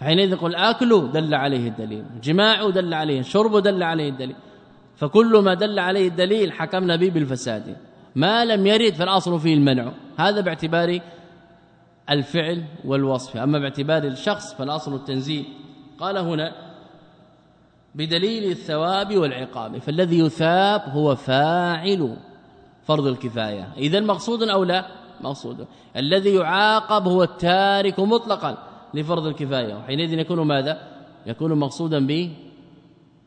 فحينئذ يقول آكل دل عليه الدليل جماع دل عليه شرب دل عليه الدليل. فكل ما دل عليه الدليل حكمنا به بالفساد. ما لم يرد فالاصل فيه المنع. هذا باعتبار الفعل والوصف. أما باعتبار الشخص فالأصل التنزيل. قال هنا بدليل الثواب والعقاب. فالذي يثاب هو فاعل فرض الكفاية. إذا مقصود أو لا؟ مقصود. الذي يعاقب هو التارك مطلقا لفرض الكفاية. وحينئذ يكون ماذا؟ يكون مقصودا به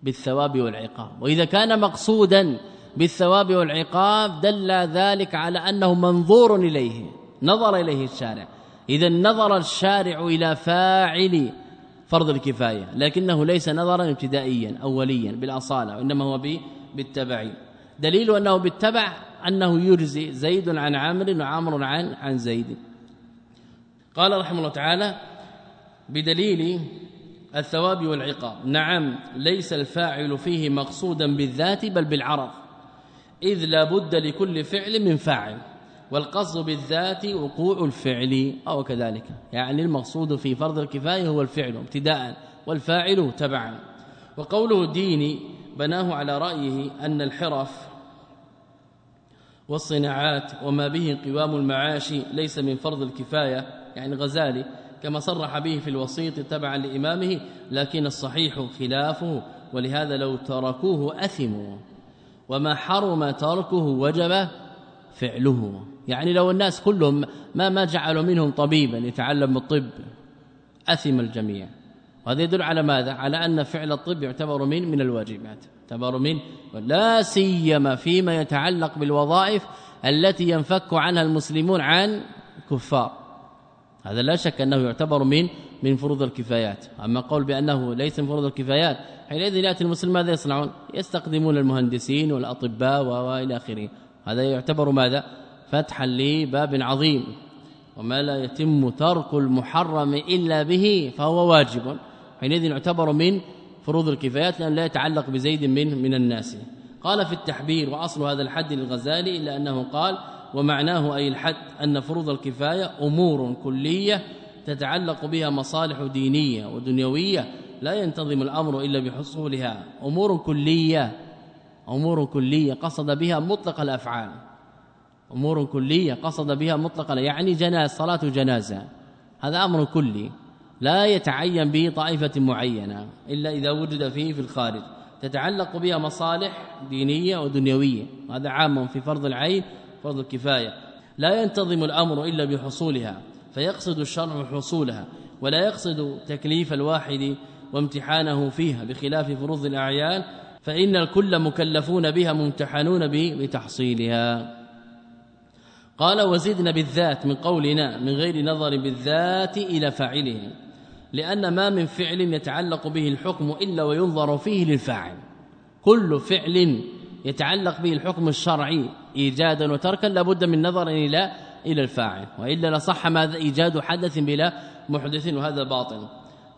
بالثواب والعقاب. وإذا كان مقصودا بالثواب والعقاب دل ذلك على أنه منظور إليه نظر إليه الشارع. إذا نظر الشارع إلى فاعل فرض الكفاية لكنه ليس نظرا ابتدائيا اوليا بالأصالة وإنما هو بالتبع دليل أنه بالتبع أنه يجزي زيد عن عامر وعامر عن عن زيد. قال رحمه الله تعالى بدليل الثواب والعقاب. نعم ليس الفاعل فيه مقصودا بالذات بل بالعرض. إذ لا بد لكل فعل من فاعل والقصد بالذات وقوع الفعل أو كذلك. يعني المقصود في فرض الكفاية هو الفعل ابتداء والفاعل تبعا. وقوله ديني بناه على رأيه أن الحرف والصناعات وما به قوام المعاش ليس من فرض الكفاية يعني غزالي كما صرح به في الوسيط تبعا لإمامه لكن الصحيح خلافه ولهذا لو تركوه أثموا. وما حرم تركه وجب فعله. يعني لو الناس كلهم ما ما جعلوا منهم طبيبا يتعلم الطب أثم الجميع. وهذا يدل على ماذا؟ على أن فعل الطب يعتبر من من الواجبات. يعتبر من لا سيما فيما يتعلق بالوظائف التي ينفك عنها المسلمون عن كفار. هذا لا شك أنه يعتبر من من فروض الكفايات. أما قول بأنه ليس من فروض الكفايات حينئذ يأتي المسلم ماذا يصنعون؟ يستخدمون المهندسين والأطباء وإلى آخره. هذا يعتبر ماذا؟ فتحا لباب عظيم. وما لا يتم ترك المحرم إلا به فهو واجب. حينئذ يعتبر من فروض الكفايات لأن لا يتعلق بزيد من من الناس. قال في التحبير وأصل هذا الحد للغزالي إلا أنه قال ومعناه أي الحد أن فروض الكفاية أمور كلية تتعلق بها مصالح دينية ودنيوية لا ينتظم الأمر إلا بحصولها. أمور كلية أمور كلية قصد بها مطلق الأفعال. أمور كلية قصد بها مطلق يعني جناز صلاة جنازة. هذا أمر كلي. لا يتعين به طائفة معينة إلا إذا وجد فيه في الخارج. تتعلق بها مصالح دينية ودنيوية. هذا عام في فرض العين. فرض الكفاية. لا ينتظم الأمر إلا بحصولها فيقصد الشرع حصولها ولا يقصد تكليف الواحد وامتحانه فيها بخلاف فروض الأعيان فإن الكل مكلفون بها ممتحنون بتحصيلها قال وزدنا بالذات من قولنا من غير نظر بالذات إلى فاعله لأن ما من فعل يتعلق به الحكم إلا وينظر فيه للفاعل. كل فعل يتعلق به الحكم الشرعي إيجادا وتركا لابد من نظر إلى إلى الفاعل. وإلا لصح ماذا إيجاد حدث بلا محدث وهذا باطل.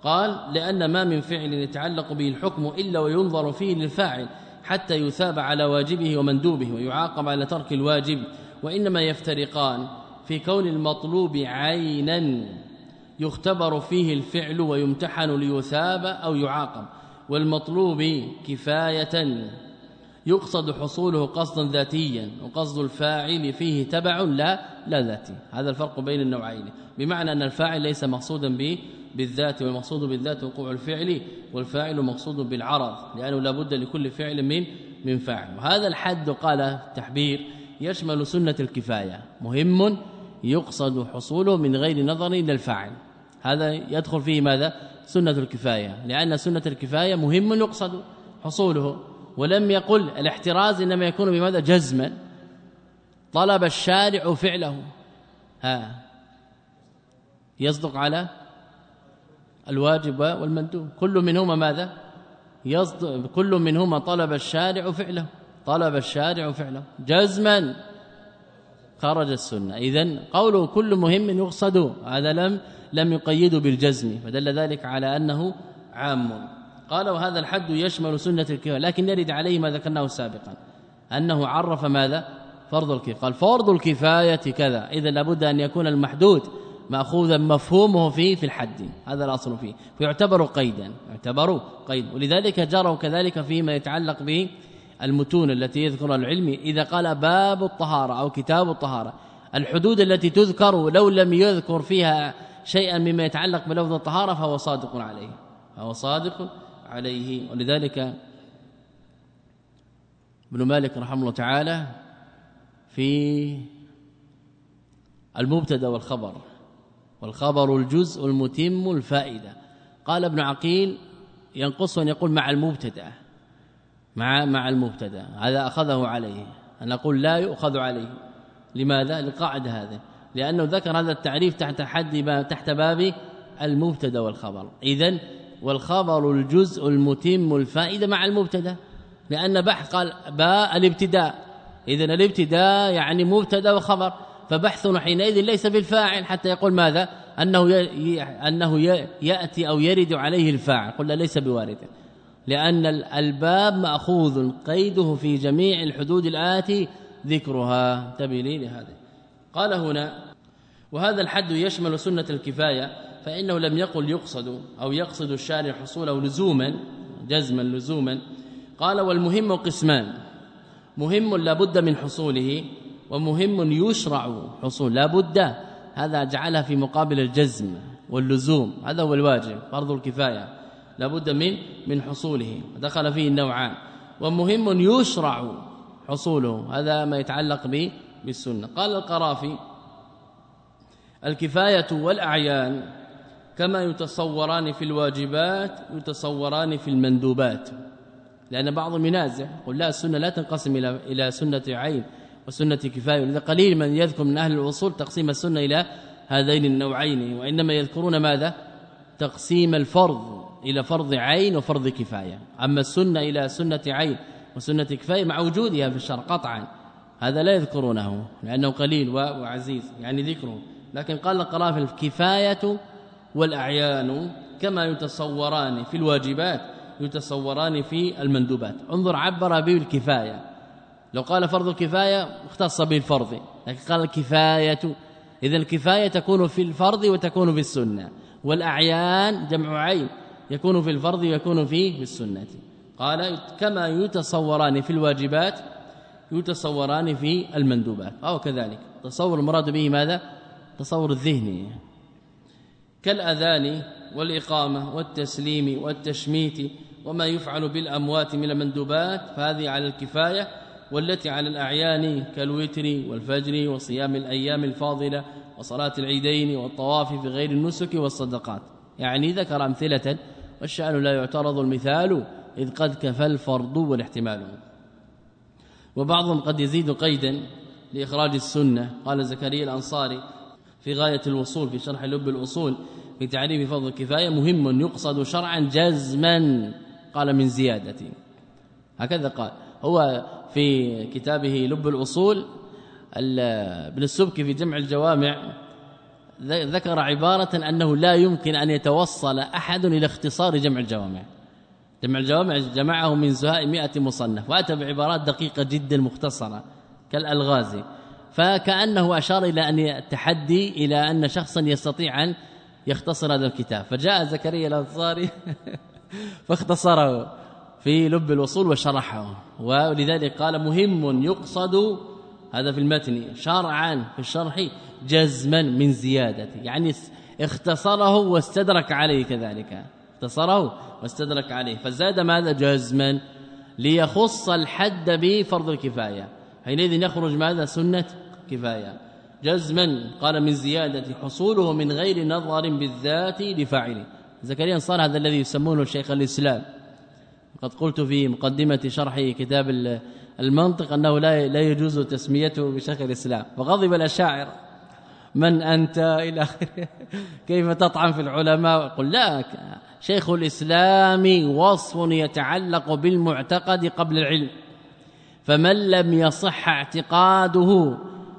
قال لأن ما من فعل يتعلق به الحكم إلا وينظر فيه للفاعل حتى يثاب على واجبه ومندوبه ويعاقب على ترك الواجب. وإنما يفترقان في كون المطلوب عينا يختبر فيه الفعل ويمتحن ليثاب أو يعاقب. والمطلوب كفاية. يقصد حصوله قصدا ذاتيا وقصد الفاعل فيه تبع لا لا ذاتي. هذا الفرق بين النوعين. بمعنى أن الفاعل ليس مقصودا به بالذات والمقصود بالذات وقوع الفعل والفاعل مقصود بالعرض لأنه لابد لكل فعل من من فاعل. وهذا الحد قال التحبير يشمل سنة الكفاية. مهم يقصد حصوله من غير نظر إلى الفاعل. هذا يدخل فيه ماذا؟ سنة الكفاية. لأن سنة الكفاية مهم يقصد حصوله. ولم يقل الاحتراز إنما يكون بماذا؟ جزما. طلب الشارع فعله. ها. يصدق على الواجب والمندوب. كل منهما ماذا؟ يصدق كل منهما طلب الشارع فعله. طلب الشارع فعله. جزما. خرج السنة. اذا قوله كل مهم يقصد. هذا لم لم يقيده بالجزم. فدل ذلك على أنه عام. قال وهذا الحد يشمل سنة الكفاية لكن يرد عليه ما ذكرناه سابقا أنه عرف ماذا؟ فرض الكفاية. قال فرض الكفاية كذا إذا لابد أن يكون المحدود ماخوذا مفهومه فيه في الحد هذا الأصل فيه. فيعتبر قيدا يعتبر قيد. ولذلك جروا كذلك فيما يتعلق به المتون التي يذكرها العلم إذا قال باب الطهارة أو كتاب الطهارة. الحدود التي تذكر لو لم يذكر فيها شيئا مما يتعلق بلفظ الطهارة فهو صادق عليه فهو صادق عليه. ولذلك ابن مالك رحمه الله تعالى في المبتدا والخبر والخبر الجزء المتم الفائدة. قال ابن عقيل ينقص أن يقول مع المبتدا مع مع المبتدا. هذا أخذه عليه. أن أقول لا يؤخذ عليه. لماذا؟ لقاعدة هذه. لأنه ذكر هذا التعريف تحت حد تحت باب المبتدا والخبر. اذا والخبر الجزء المتم الفائدة مع المبتدأ لأن بحث قال باء الابتداء. اذا الابتداء يعني مبتدأ وخبر. فبحثنا حينئذ ليس بالفاعل حتى يقول ماذا؟ أنه أنه يأتي أو يرد عليه الفاعل. قلنا ليس بوارد. لأن الباب مأخوذ. قيده في جميع الحدود الآتي ذكرها. تبيني لهذا قال هنا وهذا الحد يشمل سنة الكفاية فإنه لم يقل يقصد أو يقصد الشارع حصوله لزوما جزما لزوما. قال والمهم قسمان. مهم لا بد من حصوله ومهم يشرع حصول. لا بد. هذا جعلها في مقابل الجزم واللزوم. هذا هو الواجب فرض الكفاية. لا بد من من حصوله. دخل فيه النوعان. ومهم يشرع حصوله. هذا ما يتعلق به بالسنة. قال القرافي الكفاية والأعيان كما يتصوران في الواجبات يتصوران في المندوبات. لأن بعض المنازع يقول لا السنة لا تنقسم إلى إلى سنة عين وسنة كفاية. ولذا قليل من يذكر من أهل الأصول تقسيم السنة إلى هذين النوعين وإنما يذكرون ماذا؟ تقسيم الفرض إلى فرض عين وفرض كفاية. أما السنة إلى سنة عين وسنة كفاية مع وجودها في الشرع قطعا. هذا لا يذكرونه لأنه قليل وعزيز يعني ذكره. لكن قال القرافي الكفاية والأعيان كما يتصوران في الواجبات يتصوران في المندوبات. انظر عبر به بالكفاية. لو قال فرض الكفاية اختص به الفرض لكن قال الكفاية إذا الكفاية تكون في الفرض وتكون في السنة. والأعيان جمع عين يكون في الفرض ويكون في السنة. قال كما يتصوران في الواجبات يتصوران في المندوبات. أو كذلك تصور المراد به ماذا؟ تصور الذهني. كالأذان والإقامة والتسليم والتشميت وما يفعل بالأموات من المندوبات فهذه على الكفاية والتي على الأعيان كالوتر والفجر وصيام الأيام الفاضلة وصلاة العيدين والطواف في غير النسك والصدقات. يعني ذكر أمثلة والشأن لا يعترض المثال إذ قد كفى الفرض والاحتمال. وبعضهم قد يزيد قيدا لإخراج السنة. قال زكريا الأنصاري في غاية الوصول في شرح لب الأصول في تعريف فضل الكفاية مهم يقصد شرعا جزما قال من زيادة. هكذا قال. هو في كتابه لب الأصول ابن السبكي في جمع الجوامع ذكر عبارة أنه لا يمكن أن يتوصل أحد إلى اختصار جمع الجوامع. جمع الجوامع جمعه من زهاء 100 مصنف وأتى بعبارات دقيقة جدا مختصرة كالألغاز. فكأنه أشار إلى أن التحدي إلى أن شخصا يستطيع أن يختصر هذا الكتاب. فجاء زكريا الأنصاري فاختصره في لب الوصول وشرحه. ولذلك قال مهم يقصد هذا في المتن شرعا في الشرح جزما من زيادة. يعني اختصره واستدرك عليه كذلك. اختصره واستدرك عليه. فزاد ماذا؟ جزما ليخص الحد بفرض الكفاية. حينئذ يخرج ماذا؟ سنة كفاية. جزما قال من زيادة حصوله من غير نظر بالذات لفاعله. زكريا صار هذا الذي يسمونه شيخ الإسلام. قد قلت في مقدمة شرح كتاب المنطق أنه لا لا يجوز تسميته بشيخ الإسلام. وغضب الاشاعره من أنت إلى آخره؟ كيف تطعن في العلماء؟ قل لا شيخ الإسلام وصف يتعلق بالمعتقد قبل العلم. فمن لم يصح اعتقاده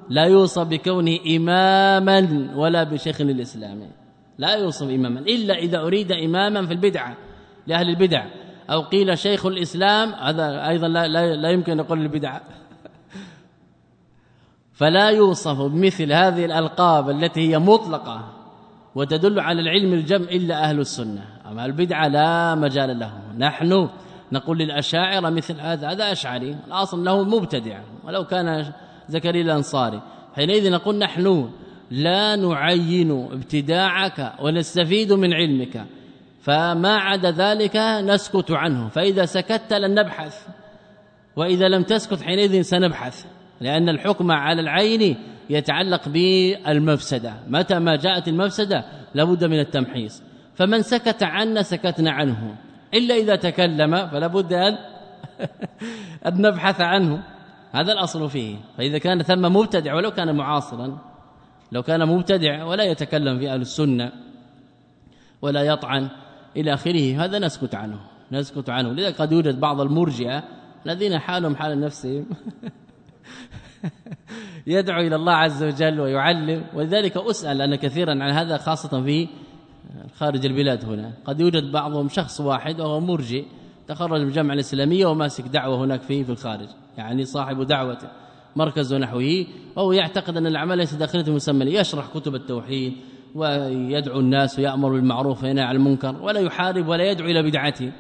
لا يوصف بكونه إماما ولا بشيخ الاسلام لا يوصف إماما إلا إذا أريد إماما في البدعة لأهل البدع. أو قيل شيخ الإسلام هذا أيضا لا, لا, لا يمكن نقول البدعة. فلا يوصف بمثل هذه الألقاب التي هي مطلقة وتدل على العلم الجم إلا أهل السنة. أما البدعة لا مجال له. نحن نقول للأشاعرة مثل هذا هذا أشعري الأصل له مبتدع ولو كان زكريا الأنصاري. حينئذ نقول نحن لا نعين ابتداعك ونستفيد من علمك فما عدا ذلك نسكت عنه. فإذا سكت لن نبحث وإذا لم تسكت حينئذ سنبحث لأن الحكم على العين يتعلق بالمفسدة. متى ما جاءت المفسدة لابد من التمحيص. فمن سكت عنا سكتنا عنه. إلا إذا تكلم فلا بد أن أن نبحث عنه. هذا الأصل فيه. فإذا كان ثم مبتدع ولو كان معاصرا لو كان مبتدع ولا يتكلم في أهل السنة ولا يطعن إلى آخره هذا نسكت عنه. نسكت عنه. لذا قد يوجد بعض المرجئة الذين حالهم حال نفسهم يدعو إلى الله عز وجل ويعلم. ولذلك أسأل أنا كثيرا عن هذا خاصة في خارج البلاد هنا. قد يوجد بعضهم شخص واحد وهو مرجئ تخرج من الجامعة الإسلامية وماسك دعوة هناك في في الخارج. يعني صاحب دعوة مركز ونحوه وهو يعتقد أن الاعمال ليس داخله مسمى يشرح كتب التوحيد ويدعو الناس ويأمر بالمعروف وينهى عن المنكر ولا يحارب ولا يدعو إلى بدعته.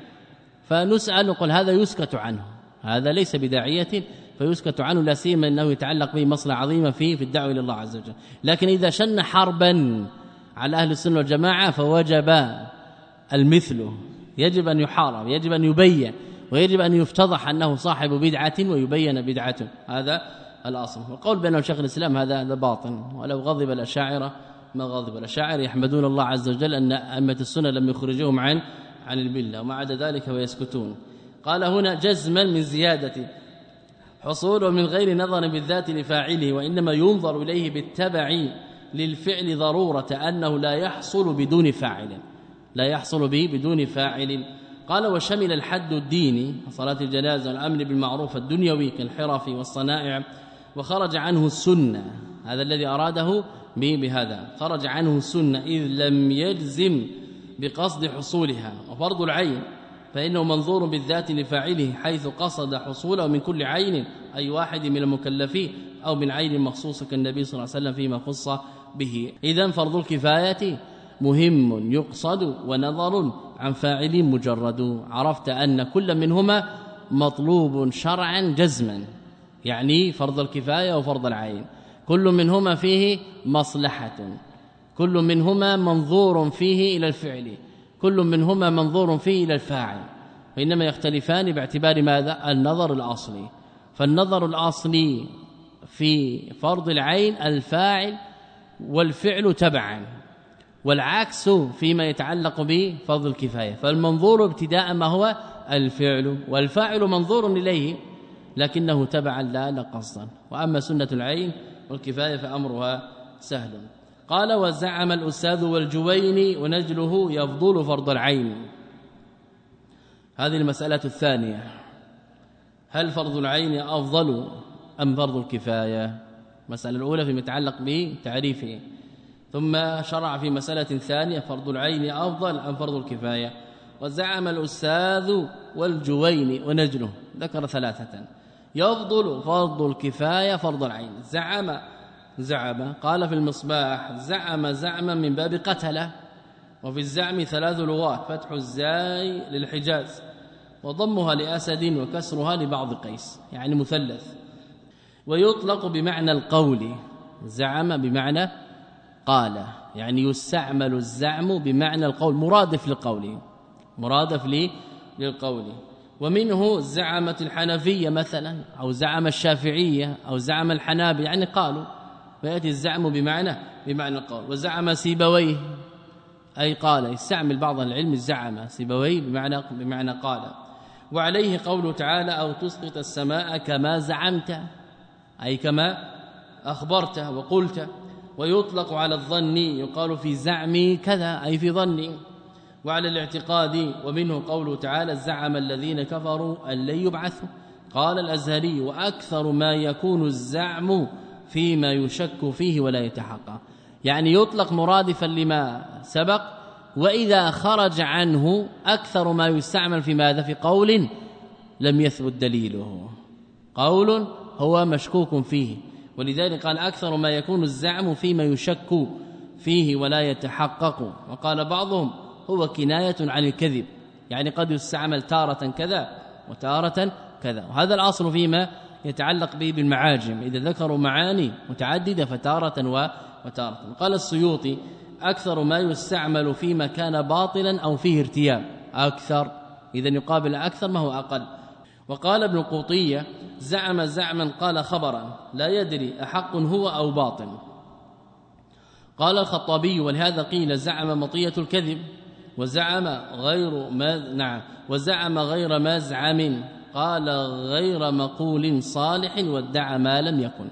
فنسأل نقول هذا يسكت عنه. هذا ليس بداعية فيسكت عنه لا سيما إنه يتعلق به مصلحة عظيمة فيه في الدعوة إلى الله عز وجل. لكن إذا شن حربا على أهل السنة والجماعة فوجب المثل. يجب أن يحارب يجب أن يبين ويجب أن يفتضح أنه صاحب بدعة ويبين بدعته هذا الأصل. والقول بانه شيخ الإسلام هذا هذا باطن. ولو غضب الأشاعرة ما غضب الأشاعرة. يحمدون الله عز وجل أن أئمة السنة لم يخرجوهم عن عن المله ومع ذلك ويسكتون. قال هنا جزما من زيادة حصول من غير نظر بالذات لفاعله وإنما ينظر إليه بالتبع للفعل ضرورة أنه لا يحصل بدون فاعل لا يحصل به بدون فاعل. قال وشمل الحد الديني صلاة الجنازة والأمر بالمعروف الدنيوي كالحرف والصنائع وخرج عنه السنة هذا الذي أراده به بهذا خرج عنه السنة إذ لم يجزم بقصد حصولها. وفرض العين فإنه منظور بالذات لفاعله حيث قصد حصوله من كل عين أي واحد من المكلفين أو من عين مخصوصة كالنبي صلى الله عليه وسلم فيما خص به. اذا فرض الكفاية مهم يقصد ونظر عن فاعل مجرد. عرفت أن كل منهما مطلوب شرعا جزما يعني فرض الكفاية وفرض العين. كل منهما فيه مصلحة. كل منهما منظور فيه إلى الفعل. كل منهما منظور فيه إلى الفاعل. وإنما يختلفان باعتبار ماذا؟ النظر الأصلي. فالنظر الأصلي في فرض العين الفاعل والفعل تبعا والعكس فيما يتعلق بفضل الكفاية. فالمنظور ابتداء ما هو الفعل والفاعل منظور إليه لكنه تبعا لا لا قصدا وأما سنة العين والكفاية فأمرها سهل. قال وزعم الأستاذ والجويني ونجله يفضل فرض العين. هذه المسألة الثانية هل فرض العين أفضل أم فرض الكفاية؟ المساله الأولى فيما يتعلق بتعريفه ثم شرع في مسألة ثانية فرض العين أفضل أم فرض الكفاية؟ وزعم الأستاذ والجوين ونجله ذكر ثلاثة. يفضل فرض الكفاية فرض العين. زعم زعم قال في المصباح زعم زعما من باب قتلة. وفي الزعم ثلاث لغات فتح الزاي للحجاز وضمها لأسد وكسرها لبعض قيس يعني مثلث. ويطلق بمعنى القول زعم بمعنى قال يعني يستعمل الزعم بمعنى القول مرادف للقول مرادف للقول. ومنه زعمة الحنفية مثلا أو زعم الشافعية أو زعم الحنابل يعني قالوا فيأتي الزعم بمعنى بمعنى القول. وزعم سيبويه أي قال يستعمل بعض العلم الزعم سيبويه بمعنى بمعنى قال. وعليه قوله تعالى أو تسقط السماء كما زعمت. أي كما أخبرت وقلت ويطلق على الظن يقال في زعمي كذا أي في ظني وعلى الاعتقاد ومنه قوله تعالى زعم الذين كفروا أن لن يبعثوا قال الأزهري وأكثر ما يكون الزعم فيما يشك فيه ولا يتحقق يعني يطلق مرادفا لما سبق وإذا خرج عنه أكثر ما يستعمل في ماذا؟ في قول لم يثبت دليله قول هو مشكوك فيه. ولذلك قال أكثر ما يكون الزعم فيما يشك فيه ولا يتحقق. وقال بعضهم هو كناية عن الكذب. يعني قد يستعمل تارة كذا وتارة كذا. وهذا الأصل فيما يتعلق به بالمعاجم. إذا ذكروا معاني متعددة فتارة وتارة. قال السيوطي أكثر ما يستعمل فيما كان باطلا أو فيه ارتياب. أكثر. إذا يقابل أكثر ما هو أقل. وقال ابن قوطية زعم زعما قال خبرا لا يدري أحق هو أو باطل. قال الخطابي ولهذا قيل زعم مطية الكذب وزعم غير ما نعم وزعم غير مزعم. قال غير مقول صالح وادعى ما لم يكن.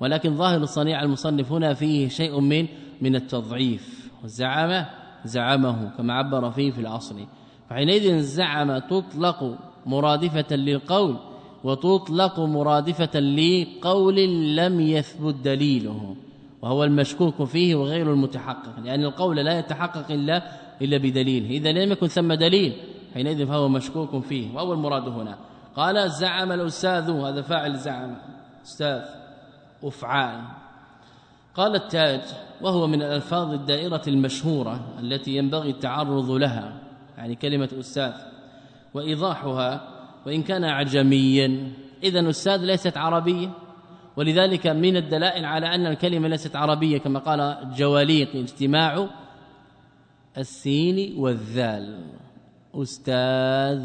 ولكن ظاهر صنيع المصنف هنا فيه شيء من من التضعيف. والزعامه زعمه كما عبر فيه في الاصل فحينئذ الزعم تطلق مرادفة للقول وتطلق مرادفة لقول لم يثبت دليله وهو المشكوك فيه وغير المتحقق. لأن القول لا يتحقق إلا إلا بدليل. إذا لم يكن ثم دليل حينئذ فهو مشكوك فيه. وهو المراد هنا. قال زعم الأستاذ. هذا فاعل زعم. أستاذ أفعال. قال التاج وهو من الألفاظ الدائرة المشهورة التي ينبغي التعرض لها. يعني كلمة أستاذ. وإيضاحها وإن كان عجميا إذا أستاذ ليست عربية ولذلك من الدلائل على أن الكلمة ليست عربية كما قال جواليق اجتماع السين والذال. أستاذ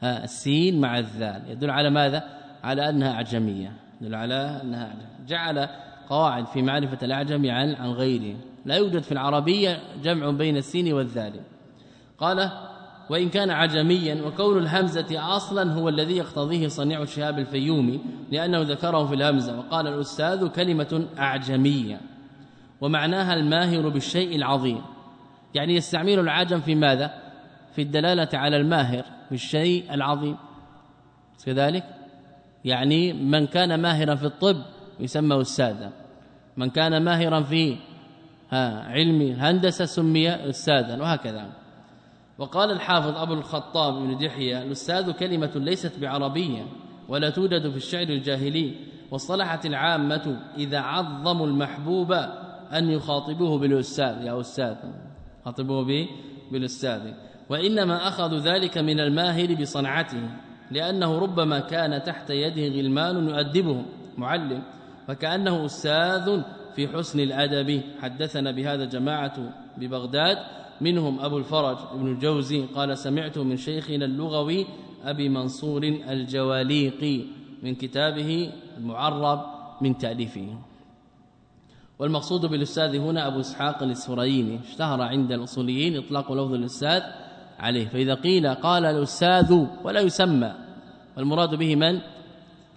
ها السين مع الذال. يدل على ماذا؟ على أنها أعجمية. يدل على أنها أعجمية. جعل قواعد في معرفة الأعجم عن عن غيره. لا يوجد في العربية جمع بين السين والذال. قال وإن كان عجميا وكون الهمزة أصلا هو الذي يقتضيه صنيع الشهاب الفيومي لأنه ذكره في الهمزة وقال الأستاذ كلمة أعجمية ومعناها الماهر بالشيء العظيم. يعني يستعمل العجم في ماذا؟ في الدلالة على الماهر بالشيء العظيم. كذلك؟ يعني من كان ماهرا في الطب يسمى أستاذا. من كان ماهرا في علم الهندسه سمي استاذا وهكذا. وقال الحافظ أبو الخطاب بن دحية الأستاذ كلمة ليست بعربية ولا توجد في الشعر الجاهلي واصطلحت العامة إذا عظموا المحبوب أن يخاطبوه بالأستاذ. يا أستاذ خاطبوه به بالأستاذ. وإنما اخذوا ذلك من الماهر بصنعته لأنه ربما كان تحت يده غلمان يؤدبه معلم. فكأنه أستاذ في حسن الأدب. حدثنا بهذا جماعة ببغداد منهم أبو الفرج ابن الجوزي قال سمعت من شيخنا اللغوي أبي منصور الجواليقي من كتابه المعرب من تأليفه. والمقصود بالأستاذ هنا أبو إسحاق الاسفرايني اشتهر عند الأصوليين إطلاق لفظ الأستاذ عليه فإذا قيل قال الأستاذ ولا يسمى والمراد به من؟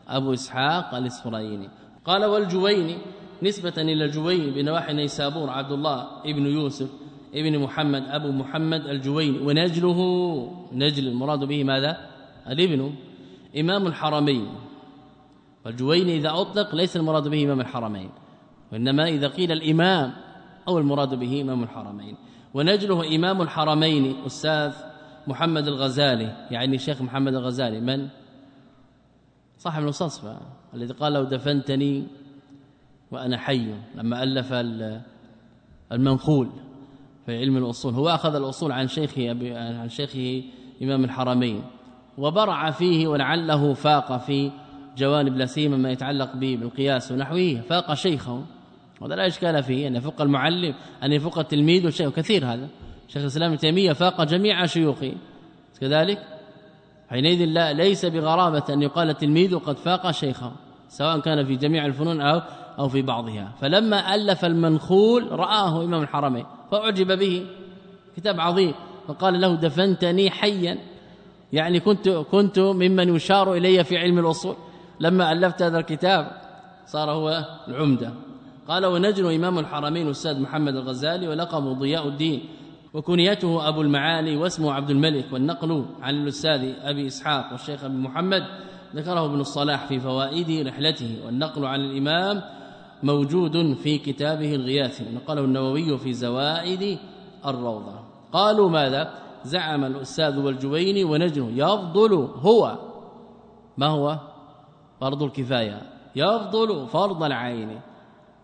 أبو إسحاق الاسفرايني قال والجويني نسبة إلى الجويني بنواحي نيسابور عبد الله ابن يوسف ابن محمد أبو محمد الجويني. ونجله نجل المراد به ماذا؟ الابن إمام الحرمين. والجويني إذا أطلق ليس المراد به إمام الحرمين وإنما إذا قيل الإمام أو المراد به إمام الحرمين. ونجله إمام الحرمين أستاذ محمد الغزالي يعني شيخ محمد الغزالي. من؟ صاحب المستصفى الذي قال لو دفنتني وأنا حي لما ألف المنقول في علم الأصول. هو أخذ الأصول عن شيخه عن شيخه إمام الحرمين وبرع فيه ولعله فاق في جوانب لا سيما ما يتعلق به بالقياس ونحوه. فاق شيخه. وهذا لا إشكال فيه أن يفوق المعلم أن يفوق التلميذ والشيخ. كثير هذا. شيخ الإسلام ابن تيمية فاق جميع شيوخه. كذلك حينئذ لا ليس بغرابة أن يقال التلميذ قد فاق شيخه سواء كان في جميع الفنون أو أو في بعضها. فلما ألف المنخول رآه إمام الحرمين فأعجب به. كتاب عظيم. فقال له دفنتني حيا. يعني كنت كنت ممن يشار إلي في علم الأصول. لما ألفت هذا الكتاب صار هو العمدة. قال ونجل إمام الحرمين الأستاذ محمد الغزالي ولقبه ضياء الدين. وكنيته أبو المعالي واسمه عبد الملك والنقل عن الأستاذ أبي إسحاق والشيخ أبي محمد. ذكره ابن الصلاح في فوائد رحلته والنقل عن الإمام موجود في كتابه الغياث نقله النووي في زوائد الروضة. قالوا ماذا؟ زعم الأستاذ والجويني ونجله يفضل هو. ما هو؟ فرض الكفاية. يفضل فرض العين.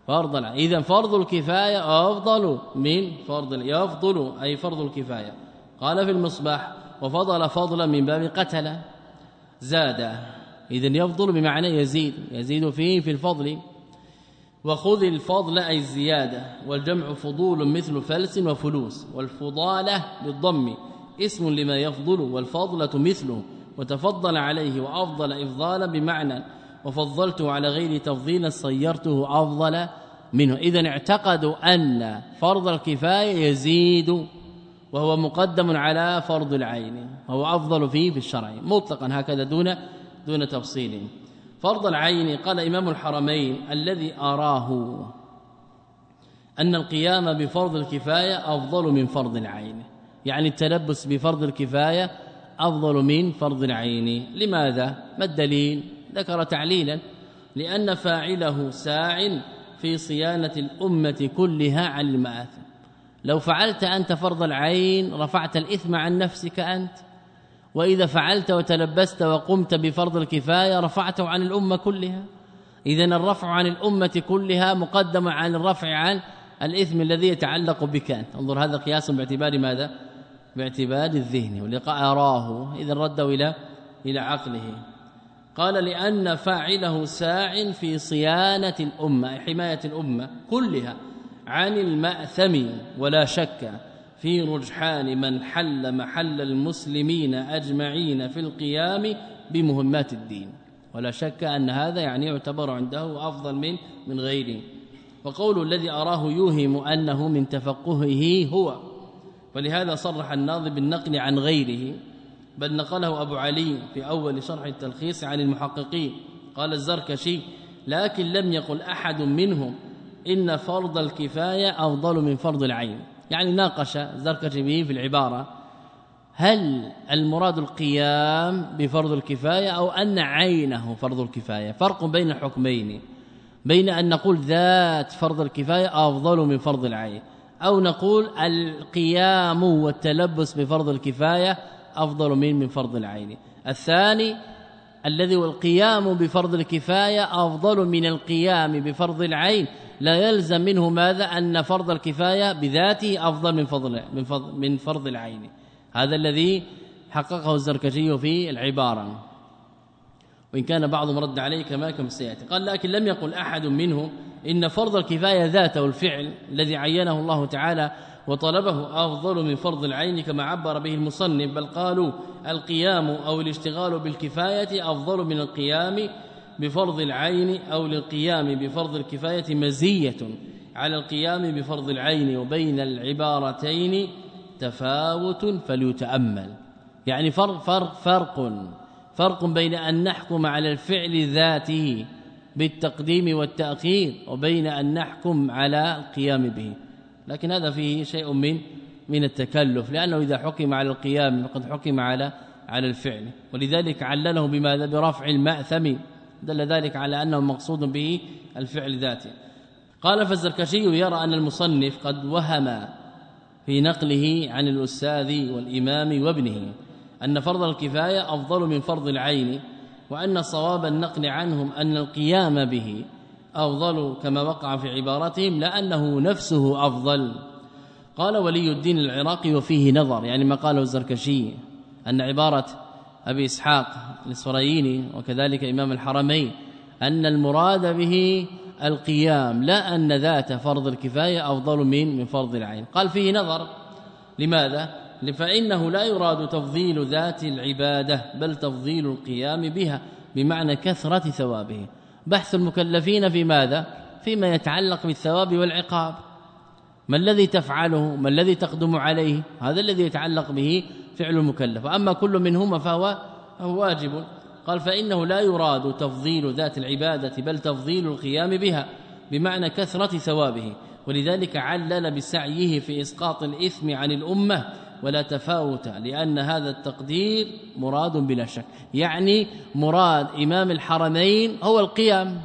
فرض العين إذا فرض الكفاية أفضل من فرض يفضل أي فرض الكفاية. قال في المصباح وفضل فضلا من باب قتل. زاد اذا يفضل بمعنى يزيد. يزيد فيه في الفضل. وخذ الفضل أي الزيادة والجمع فضول مثل فلس وفلوس والفضالة بالضم اسم لما يفضل والفضلة مثله وتفضل عليه وأفضل إفضالا بمعنى وفضلته على غير تفضيل صيرته أفضل منه. إذا اعتقدوا أن فرض الكفاية يزيد وهو مقدم على فرض العين وهو أفضل فيه في الشرع مطلقا هكذا دون دون تفصيل. فرض العين قال إمام الحرمين الذي أراه أن القيام بفرض الكفاية أفضل من فرض العين. يعني التلبس بفرض الكفاية أفضل من فرض العين. لماذا؟ ما الدليل؟ ذكر تعليلا. لأن فاعله ساع في صيانة الأمة كلها عن المآثم. لو فعلت أنت فرض العين رفعت الإثم عن نفسك أنت. وإذا فعلت وتلبست وقمت بفرض الكفاية رفعته عن الأمة كلها. إذا الرفع عن الأمة كلها مقدم عن الرفع عن الإثم الذي يتعلق بك أنت. انظر هذا قياس باعتبار ماذا؟ باعتبار الذهن ولقاء أراه. إذا رده إلى إلى عقله. قال لأن فاعله ساع في صيانة الأمة حماية الأمة كلها عن المأثم ولا شك. في رجحان من حل محل المسلمين أجمعين في القيام بمهمات الدين. ولا شك أن هذا يعني يعتبر عنده أفضل من من غيره. وقول الذي أراه يوهم أنه من تفقهه هو. ولهذا صرح الناظم بالنقل عن غيره. بل نقله أبو علي في أول شرح التلخيص عن المحققين. قال الزركشي لكن لم يقل أحد منهم إن فرض الكفاية أفضل من فرض العين. يعني ناقش الزركشي في العبارة هل المراد القيام بفرض الكفاية أو أن عينه فرض الكفاية؟ فرق بين الحكمين بين أن نقول ذات فرض الكفاية أفضل من فرض العين أو نقول القيام والتلبس بفرض الكفاية أفضل من من فرض العين. الثاني الذي هو القيام بفرض الكفاية أفضل من القيام بفرض العين لا يلزم منه ماذا؟ أن فرض الكفاية بذاته أفضل من فضل من, فضل من فرض العين. هذا الذي حققه الزركشي في العبارة. وإن كان بعضهم رد عليه كما كم سياتي قال لكن لم يقل أحد منهم إن فرض الكفاية ذاته الفعل الذي عينه الله تعالى وطلبه أفضل من فرض العين كما عبر به المصنف. بل قالوا القيام أو الاشتغال بالكفاية أفضل من القيام بفرض العين أو للقيام بفرض الكفاية مزية على القيام بفرض العين وبين العبارتين تفاوت فليتأمل. يعني فرق فرق فرق فرق بين أن نحكم على الفعل ذاته بالتقديم والتأخير وبين أن نحكم على القيام به. لكن هذا فيه شيء من من التكلف لأنه إذا حكم على القيام فقد حكم على على الفعل. ولذلك علله بماذا؟ برفع المأثم دل ذلك على أنه مقصود به الفعل ذاته. قال فالزركشي يرى أن المصنف قد وهم في نقله عن الأستاذ والإمام وابنه أن فرض الكفاية أفضل من فرض العين وأن صواب النقل عنهم أن القيام به أفضل كما وقع في عبارتهم لأنه نفسه أفضل. قال ولي الدين العراقي وفيه نظر يعني ما قاله الزركشي أن عبارة أبي إسحاق الإسرائيلي وكذلك إمام الحرمين أن المراد به القيام لا أن ذات فرض الكفاية أفضل من من فرض العين. قال فيه نظر. لماذا؟ فإنه لا يراد تفضيل ذات العبادة بل تفضيل القيام بها بمعنى كثرة ثوابه. بحث المكلفين في ماذا؟ فيما يتعلق بالثواب والعقاب. ما الذي تفعله؟ ما الذي تقدم عليه؟ هذا الذي يتعلق به فعل المكلف اما كل منهما فهو هو واجب. قال فإنه لا يراد تفضيل ذات العبادة بل تفضيل القيام بها بمعنى كثرة ثوابه. ولذلك علل بسعيه في إسقاط الإثم عن الأمة ولا تفاوت لأن هذا التقدير مراد بلا شك. يعني مراد إمام الحرمين هو القيام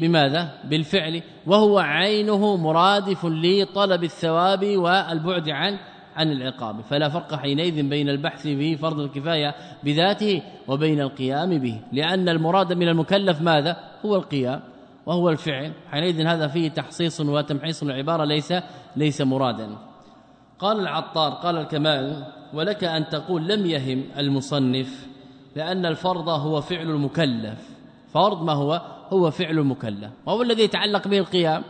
بماذا؟ بالفعل. وهو عينه مرادف لطلب الثواب والبعد عن عن العقاب فلا فرق حينئذ بين البحث في فرض الكفاية بذاته وبين القيام به لأن المراد من المكلف ماذا؟ هو القيام وهو الفعل. حينئذ هذا فيه تحصيص وتمحيص العبارة ليس ليس مرادا. قال العطار قال الكمال ولك أن تقول لم يهم المصنف لأن الفرض هو فعل المكلف. فرض ما هو؟ هو فعل المكلف. وهو الذي يتعلق به القيام.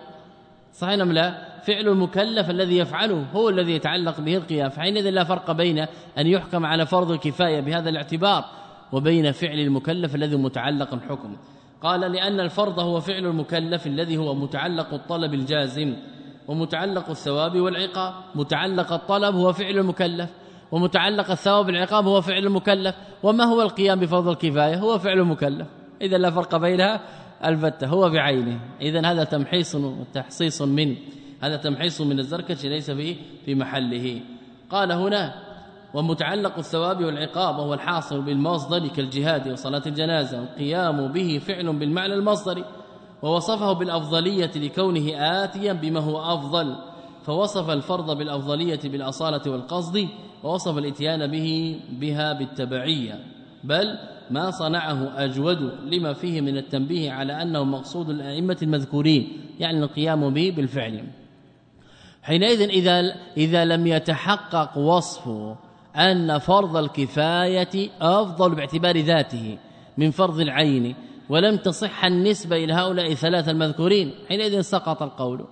صحيح أم لا؟ فعل المكلف الذي يفعله هو الذي يتعلق به القيام فحينئذ لا فرق بين أن يحكم على فرض الكفاية بهذا الاعتبار وبين فعل المكلف الذي متعلق الحكم. قال لأن الفرض هو فعل المكلف الذي هو متعلق الطلب الجازم ومتعلق الثواب والعقاب. متعلق الطلب هو فعل المكلف ومتعلق الثواب والعقاب هو فعل المكلف. وما هو القيام بفضل الكفاية؟ هو فعل المكلف. إذا لا فرق بينها البتة هو بعينه. إذا هذا تمحيص وتحصيص من هذا تمحيص من الزركشي ليس في في محله. قال هنا ومتعلق الثواب والعقاب وهو الحاصل بالمصدر كالجهاد وصلاة الجنازة والقيام به فعل بالمعنى المصدري ووصفه بالأفضلية لكونه آتيا بما هو أفضل فوصف الفرض بالأفضلية بالأصالة والقصد ووصف الإتيان به بها بالتبعية. بل ما صنعه أجود لما فيه من التنبيه على أنه مقصود الأئمة المذكورين يعني القيام به بالفعل. حينئذ إذا إذا لم يتحقق وصف أن فرض الكفاية أفضل باعتبار ذاته من فرض العين ولم تصح النسبة إلى هؤلاء الثلاثة المذكورين حينئذ سقط القول.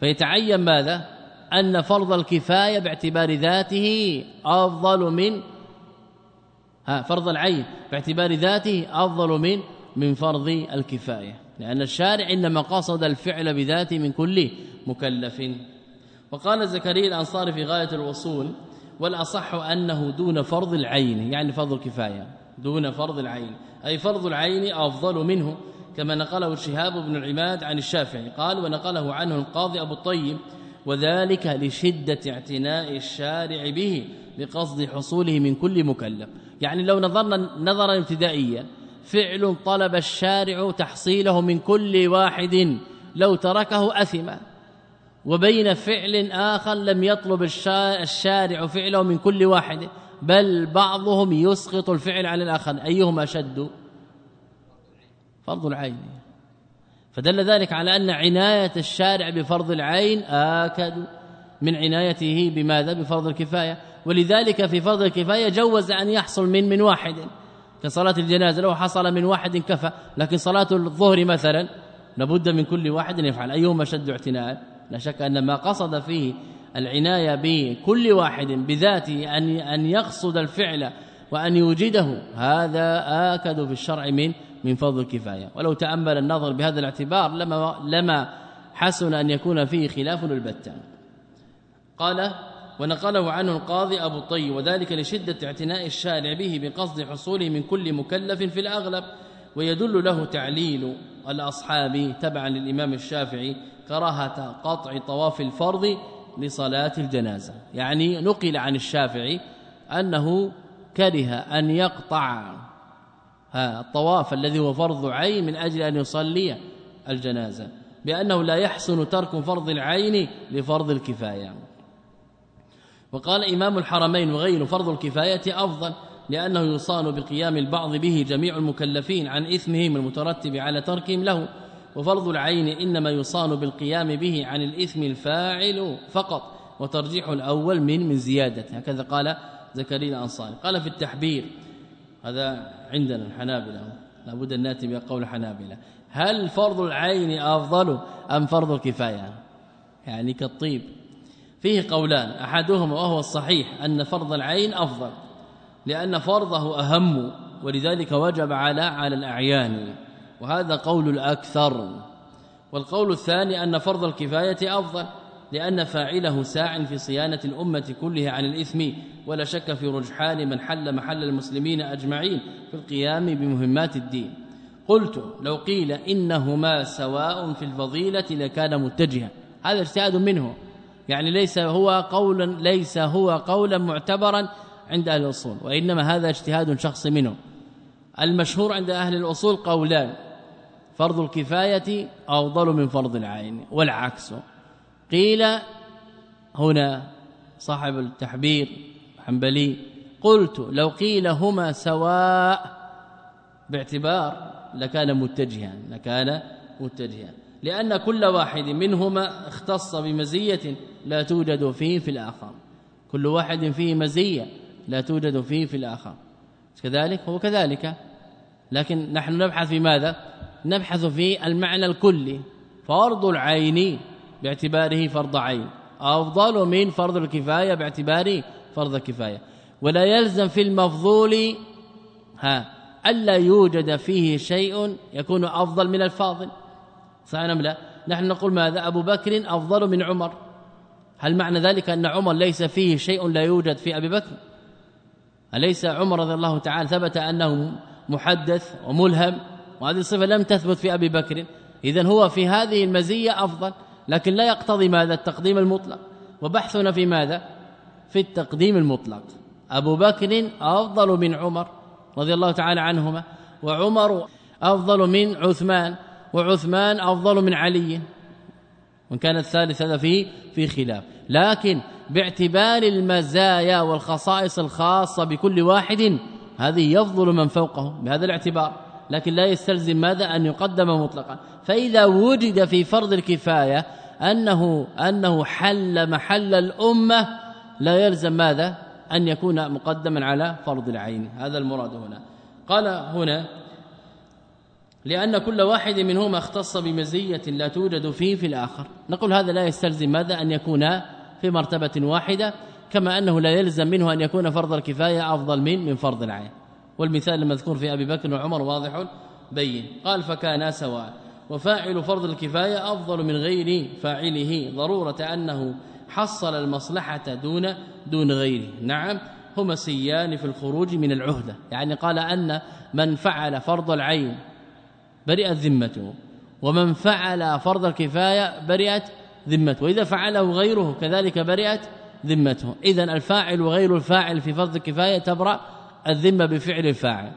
فيتعين ماذا؟ أن فرض الكفاية باعتبار ذاته أفضل من ها فرض العين باعتبار ذاته أفضل من من فرض الكفاية. لأن الشارع إنما قصد الفعل بذاته من كل مكلف. وقال زكريا الأنصاري في غاية الوصول والأصح أنه دون فرض العين يعني فرض الكفاية دون فرض العين أي فرض العين أفضل منه كما نقله الشهاب بن العماد عن الشافعي. قال ونقله عنه القاضي أبو الطيب وذلك لشدة اعتناء الشارع به بقصد حصوله من كل مكلف. يعني لو نظرنا نظرا ابتدائيا فعل طلب الشارع تحصيله من كل واحد لو تركه أثم. وبين فعل آخر لم يطلب الشارع فعله من كل واحد بل بعضهم يسقط الفعل على الآخر. أيهما شد؟ فرض العين. فدل ذلك على أن عناية الشارع بفرض العين آكد من عنايته بماذا؟ بفرض الكفاية. ولذلك في فرض الكفاية جوز أن يحصل من من واحد. كصلاة الجنازة لو حصل من واحد كفى. لكن صلاة الظهر مثلا لابد من كل واحد يفعل. أيهما شد اعتناء؟ لا شك أن ما قصد فيه العناية بكل واحد بذاته أن أن يقصد الفعل وأن يوجده هذا آكد في الشرع من من فضل الكفاية. ولو تأمل النظر بهذا الاعتبار لما لما حسن أن يكون فيه خلاف البتة قال ونقله عنه القاضي أبو الطيب وذلك لشدة اعتناء الشارع به بقصد حصوله من كل مكلف في الأغلب ويدل له تعليل الأصحاب تبعا للإمام الشافعي كراهة قطع طواف الفرض لصلاة الجنازة. يعني نقل عن الشافعي أنه كره أن يقطع الطواف الذي هو فرض عين من أجل أن يصلي الجنازة بأنه لا يحسن ترك فرض العين لفرض الكفاية. وقال إمام الحرمين وغيره فرض الكفاية أفضل لأنه يصان بقيام البعض به جميع المكلفين عن إثمهم المترتب على تركهم له. وفرض العين إنما يصان بالقيام به عن الإثم الفاعل فقط وترجيح الأول من من زيادة. هكذا قال زكريا الأنصاري. قال في التحبير هذا عندنا الحنابلة لابد أن نأتي بقول الحنابلة هل فرض العين أفضل أم فرض الكفاية؟ يعني كالطيب. فيه قولان أحدهما وهو الصحيح أن فرض العين أفضل لأن فرضه أهم ولذلك وجب على على الأعيان وهذا قول الأكثر. والقول الثاني أن فرض الكفاية أفضل لأن فاعله ساع في صيانة الأمة كلها عن الإثم ولا شك في رجحان من حل محل المسلمين أجمعين في القيام بمهمات الدين. قلت لو قيل إنهما سواء في الفضيلة لكان متجها هذا اجتهاد منه. يعني ليس هو قولا ليس هو قولا معتبرا عند أهل الأصول وإنما هذا اجتهاد شخصي منه المشهور عند أهل الأصول قولان فرض الكفاية أفضل من فرض العين والعكس. قيل هنا صاحب التحبير حنبلي قلت لو قيل هما سواء باعتبار لكان متجها لكان متجها لأن كل واحد منهما اختص بمزية لا توجد فيه في الآخر. كل واحد فيه مزية لا توجد فيه في الآخر. كذلك هو كذلك. لكن نحن نبحث في ماذا؟ نبحث في المعنى الكلي. فرض العين باعتباره فرض عين. أفضل من فرض الكفاية باعتباره فرض الكفايه ولا يلزم في المفضول ها ألا يوجد فيه شيء يكون أفضل من الفاضل. صحيح أم لا؟ نحن نقول ماذا؟ أبو بكر أفضل من عمر. هل معنى ذلك أن عمر ليس فيه شيء لا يوجد في أبي بكر؟ أليس عمر رضي الله تعالى ثبت أنه محدث وملهم؟ وهذه الصفة لم تثبت في أبي بكر. اذا هو في هذه المزية أفضل لكن لا يقتضي ماذا؟ التقديم المطلق. وبحثنا في ماذا؟ في التقديم المطلق. أبو بكر أفضل من عمر رضي الله تعالى عنهما وعمر أفضل من عثمان وعثمان أفضل من علي. وإن كان الثالث هذا في في خلاف. لكن باعتبار المزايا والخصائص الخاصة بكل واحد هذه يفضل من فوقه بهذا الاعتبار. لكن لا يستلزم ماذا؟ أن يقدم مطلقا. فإذا وجد في فرض الكفاية أنه أنه حل محل الأمة لا يلزم ماذا؟ أن يكون مقدما على فرض العين. هذا المراد هنا. قال هنا لأن كل واحد منهما اختص بمزية لا توجد فيه في الآخر. نقول هذا لا يستلزم ماذا؟ أن يكون في مرتبة واحدة كما أنه لا يلزم منه أن يكون فرض الكفاية أفضل من من فرض العين. والمثال المذكور في أبي بكر وعمر واضح بين. قال فكان سواء. وفاعل فرض الكفاية أفضل من غير فاعله. ضرورة أنه حصل المصلحة دون دون غيره. نعم هما سيان في الخروج من العهدة. يعني قال أن من فعل فرض العين برئت ذمته. ومن فعل فرض الكفاية برئت ذمته. وإذا فعله غيره كذلك برئت ذمته. اذا الفاعل وغير الفاعل في فرض الكفاية تبرأ الذمة بفعل الفاعل.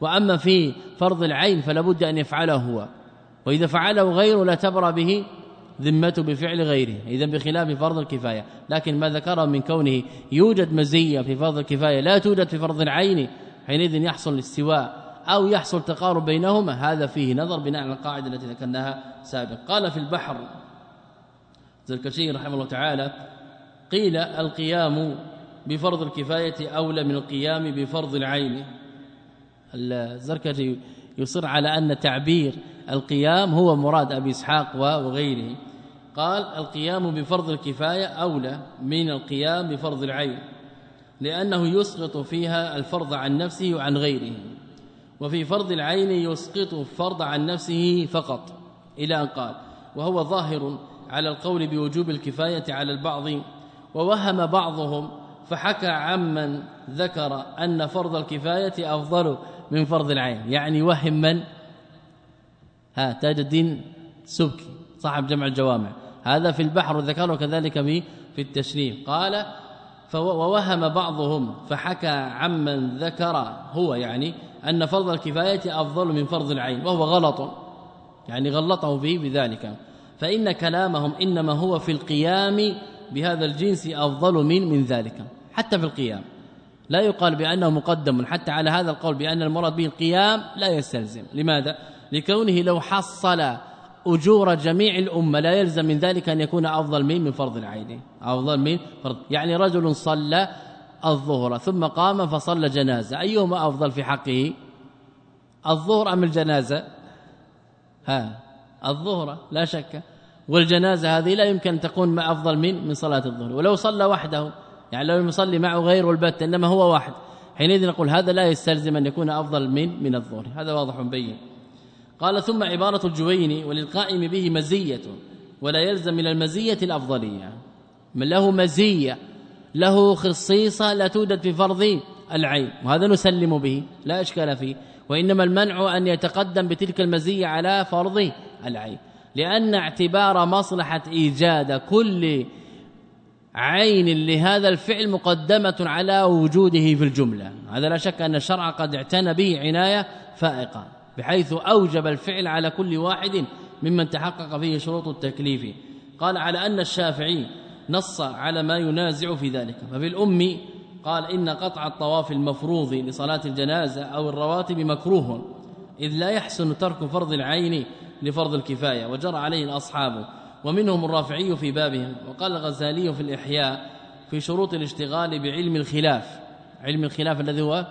وأما في فرض العين فلا بد أن يفعله هو. وإذا فعله غيره لا تبرى به ذمته بفعل غيره. اذا بخلاف فرض الكفاية. لكن ما ذكره من كونه يوجد مزية في فرض الكفاية لا توجد في فرض العين حينئذ يحصل الاستواء أو يحصل تقارب بينهما هذا فيه نظر بناء على القاعدة التي ذكرناها سابقا. قال في البحر زركشي رحمه الله تعالى قيل القيام بفرض الكفاية أولى من القيام بفرض العين. الزركشي يصر على أن تعبير القيام هو مراد أبي إسحاق وغيره. قال القيام بفرض الكفاية أولى من القيام بفرض العين لأنه يسقط فيها الفرض عن نفسه وعن غيره. وفي فرض العين يسقط الفرض عن نفسه فقط. إلى أن قال وهو ظاهر على القول بوجوب الكفاية على البعض ووهم بعضهم فحكى عمن ذكر أن فرض الكفاية أفضل من فرض العين. يعني وهم من؟ ها تاج الدين سبكي صاحب جمع الجوامع. هذا في البحر ذكره كذلك في التشريف قال ووهم بعضهم فحكى عمن ذكر هو يعني أن فرض الكفاية أفضل من فرض العين وهو غلط. يعني غلطه فيه بذلك. فإن كلامهم إنما هو في القيام بهذا الجنس أفضل من من ذلك. حتى في القيام. لا يقال بأنه مقدم. حتى على هذا القول بأن المراد به القيام لا يستلزم. لماذا؟ لكونه لو حصل أجور جميع الأمة لا يلزم من ذلك أن يكون أفضل من من فرض العين. أفضل من فرض. يعني رجل صلى الظهر ثم قام فصلى جنازة. أيهما أفضل في حقه؟ الظهر أم الجنازة؟ ها الظهر لا شك. والجنازة هذه لا يمكن أن تكون ما أفضل من من صلاة الظهر. ولو صلى وحده يعني لو المصلي معه غيره البت إنما هو واحد. حينئذ نقول هذا لا يستلزم أن يكون أفضل من من الظهر. هذا واضح بين. قال ثم عبارة الجويني وللقائم به مزية ولا يلزم من المزية الأفضلية. من له مزية. له خصيصة لا توجد في فرض العين وهذا نسلم به لا إشكال فيه وإنما المنع أن يتقدم بتلك المزية على فرض العين لأن اعتبار مصلحة إيجاد كل عين لهذا الفعل مقدمة على وجوده في الجملة هذا لا شك أن الشرع قد اعتنى به عناية فائقة بحيث أوجب الفعل على كل واحد ممن تحقق فيه شروط التكليف قال على أن الشافعي نص على ما ينازع في ذلك. ففي الأم قال إن قطع الطواف المفروض لصلاة الجنازة أو الرواتب مكروه إذ لا يحسن ترك فرض العين لفرض الكفاية. وجرى عليه الأصحاب ومنهم الرافعي في بابهم وقال الغزالي في الإحياء في شروط الاشتغال بعلم الخلاف. علم الخلاف الذي هو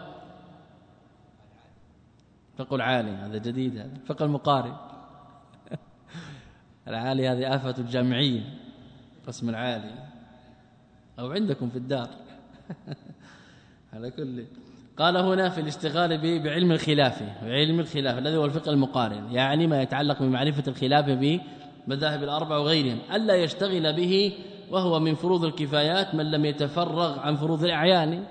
فقه العالي هذا جديد هذا فقه المقارن. العالي هذه آفة الجامعين. قسم العالي أو عندكم في الدار. على كل. قال هنا في الاشتغال بعلم الخلاف علم الخلاف الذي هو الفقه المقارن يعني ما يتعلق بمعرفة الخلاف به مذاهب الأربع وغيرهم. ألا يشتغل به وهو من فروض الكفايات من لم يتفرغ عن فروض الأعيان.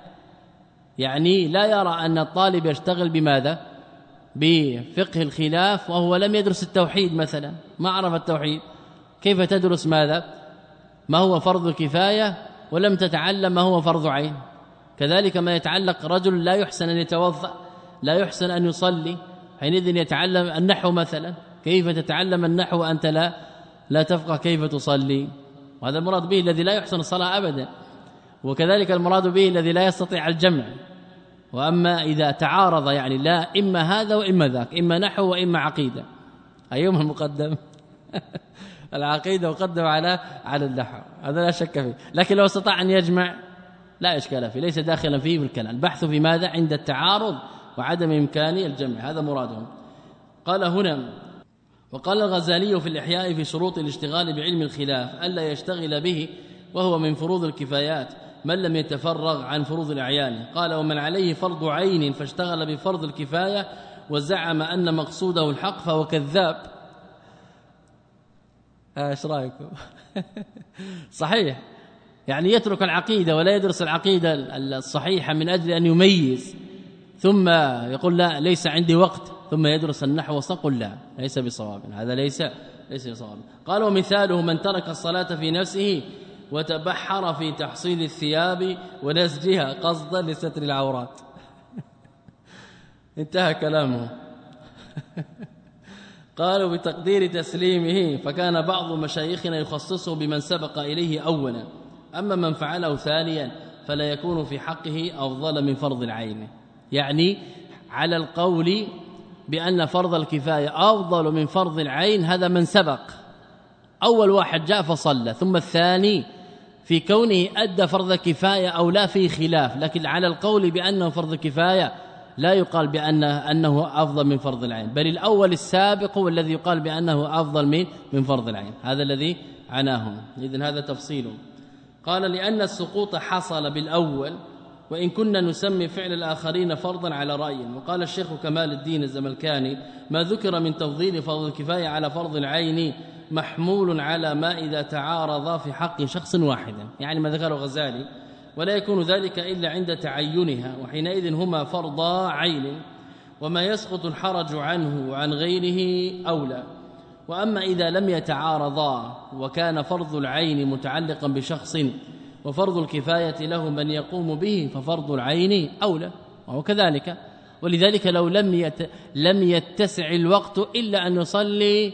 يعني لا يرى أن الطالب يشتغل بماذا؟ بفقه الخلاف وهو لم يدرس التوحيد مثلا. ما عرف التوحيد؟ كيف تدرس ماذا؟ ما هو فرض كفاية ولم تتعلم ما هو فرض عين. كذلك ما يتعلق رجل لا يحسن أن يتوضأ لا يحسن أن يصلي حينئذ يتعلم النحو مثلا. كيف تتعلم النحو وانت لا لا تفقه كيف تصلي؟ وهذا المراد به الذي لا يحسن الصلاة ابدا. وكذلك المراد به الذي لا يستطيع الجمع. وأما إذا تعارض يعني لا إما هذا وإما ذاك إما نحو وإما عقيدة. أيهما المقدم؟ العقيدة مقدم على على النحو هذا لا شك فيه لكن لو استطاع أن يجمع لا إشكال فيه ليس داخلا فيه في الكلام البحث في ماذا؟ عند التعارض وعدم إمكان الجمع هذا مرادهم. قال هنا وقال الغزالي في الإحياء في شروط الاشتغال بعلم الخلاف ألا يشتغل به وهو من فروض الكفايات من لم يتفرغ عن فروض الأعيان. قال ومن عليه فرض عين فاشتغل بفرض الكفاية وزعم أن مقصوده الحق فهو كذاب. إيش رايكم صحيح. يعني يترك العقيدة ولا يدرس العقيدة الصحيحة من أجل أن يميز. ثم يقول لا ليس عندي وقت. ثم يدرس النحو وسقل لا ليس بصواب. هذا ليس ليس بصواب. قال ومثاله من ترك الصلاة في نفسه وتبحر في تحصيل الثياب ونسجها قصدا لستر العورات. انتهى كلامه. قالوا بتقدير تسليمه فكان بعض مشايخنا يخصصه بمن سبق إليه اولا. أما من فعله ثانيا فلا يكون في حقه أفضل من فرض العين. يعني على القول بأن فرض الكفاية أفضل من فرض العين هذا من سبق. أول واحد جاء فصلى ثم الثاني في كونه أدى فرض كفاية أو لا في خلاف. لكن على القول بانه فرض كفاية لا يقال بأن أنه أفضل من فرض العين بل الأول السابق هو الذي يقال بأنه أفضل من من فرض العين. هذا الذي عناه. اذا هذا تفصيل. قال لأن السقوط حصل بالأول وإن كنا نسمي فعل الآخرين فرضا على راي. وقال الشيخ كمال الدين الزملكاني ما ذكر من تفضيل فرض الكفاية على فرض العين محمول على ما إذا تعارض في حق شخص واحد يعني ما ذكره غزالي. ولا يكون ذلك إلا عند تعينها وحينئذ هما فرضا عين وما يسقط الحرج عنه وعن غيره أولى. وأما إذا لم يتعارضا وكان فرض العين متعلقا بشخص وفرض الكفاية له من يقوم به ففرض العين أولى وهو كذلك. ولذلك لو لم يت لم يتسع الوقت إلا أن يصلي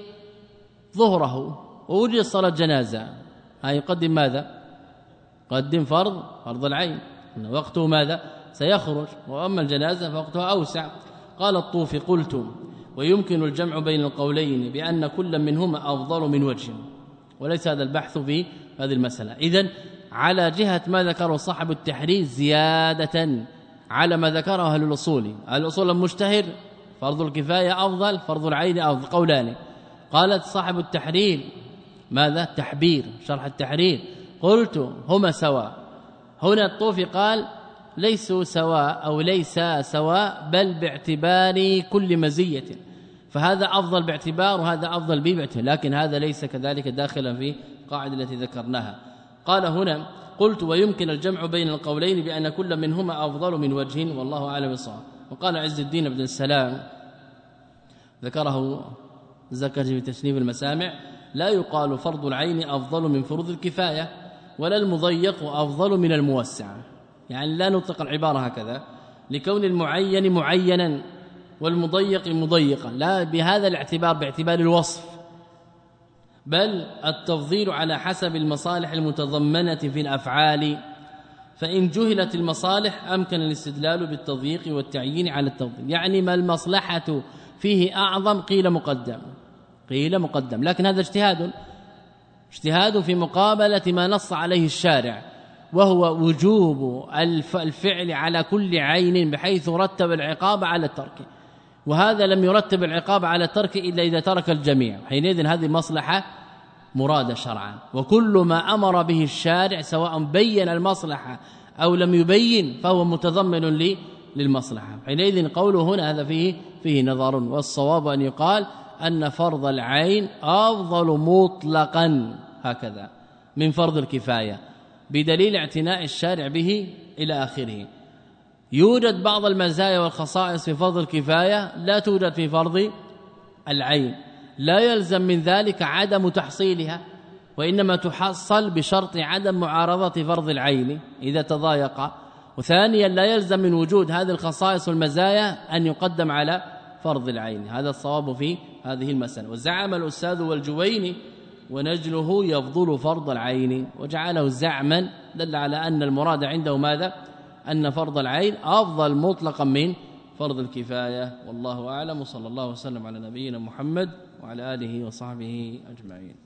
ظهره ووجد صلاة جنازة. هاي يقدم ماذا؟ قدم فرض فرض العين. وقته ماذا؟ سيخرج. وأما الجنازة فوقتها أوسع. قال الطوفي قلت ويمكن الجمع بين القولين بأن كل منهما أفضل من وجه. وليس هذا البحث في هذه المسألة. اذا على جهة ما ذكره صاحب التحرير زيادة على ما ذكره أهل الأصول. الأصول المشتهر فرض الكفاية أفضل فرض العين أفضل. قولان قالت صاحب التحرير ماذا؟ تحبير شرح التحرير. قلت هما سواء. هنا الطوفي قال ليسوا سواء أو ليس سواء بل باعتبار كل مزية. فهذا أفضل باعتبار وهذا أفضل باعتبار لكن هذا ليس كذلك داخلا في قاعدة التي ذكرناها. قال هنا قلت ويمكن الجمع بين القولين بأن كل منهما أفضل من وجه والله أعلم بالصواب. وقال عز الدين بن السلام ذكره زكاه في تشنيف المسامع لا يقال فرض العين أفضل من فروض الكفاية. ولا المضيق أفضل من الموسع. يعني لا نطلق العبارة هكذا. لكون المعين معينا والمضيق مضيقا. لا بهذا الاعتبار باعتبار الوصف. بل التفضيل على حسب المصالح المتضمنة في الأفعال. فإن جهلت المصالح أمكن الاستدلال بالتضييق والتعيين على التفضيل. يعني ما المصلحة فيه أعظم قيل مقدم. قيل مقدم. لكن هذا اجتهاد. اجتهاد في مقابلة ما نص عليه الشارع وهو وجوب الفعل على كل عين بحيث رتب العقاب على الترك. وهذا لم يرتب العقاب على الترك إلا إذا ترك الجميع. حينئذ هذه مصلحه مراد شرعا. وكل ما أمر به الشارع سواء بين المصلحة أو لم يبين فهو متضمن للمصلحة. حينئذ قوله هنا هذا فيه فيه نظر. والصواب أن يقال أن فرض العين أفضل مطلقا. هكذا من فرض الكفاية بدليل اعتناء الشارع به إلى آخره. يوجد بعض المزايا والخصائص في فرض الكفاية لا توجد في فرض العين. لا يلزم من ذلك عدم تحصيلها وإنما تحصل بشرط عدم معارضة فرض العين إذا تضايق. وثانيا لا يلزم من وجود هذه الخصائص والمزايا أن يقدم على فرض العين. هذا الصواب في هذه المسألة. وزعم الأستاذ والجويني ونجله يفضل فرض العين. وجعله زعما دل على أن المراد عنده ماذا؟ أن فرض العين أفضل مطلقا من فرض الكفاية. والله أعلم. وصلى الله وسلم على نبينا محمد وعلى آله وصحبه أجمعين.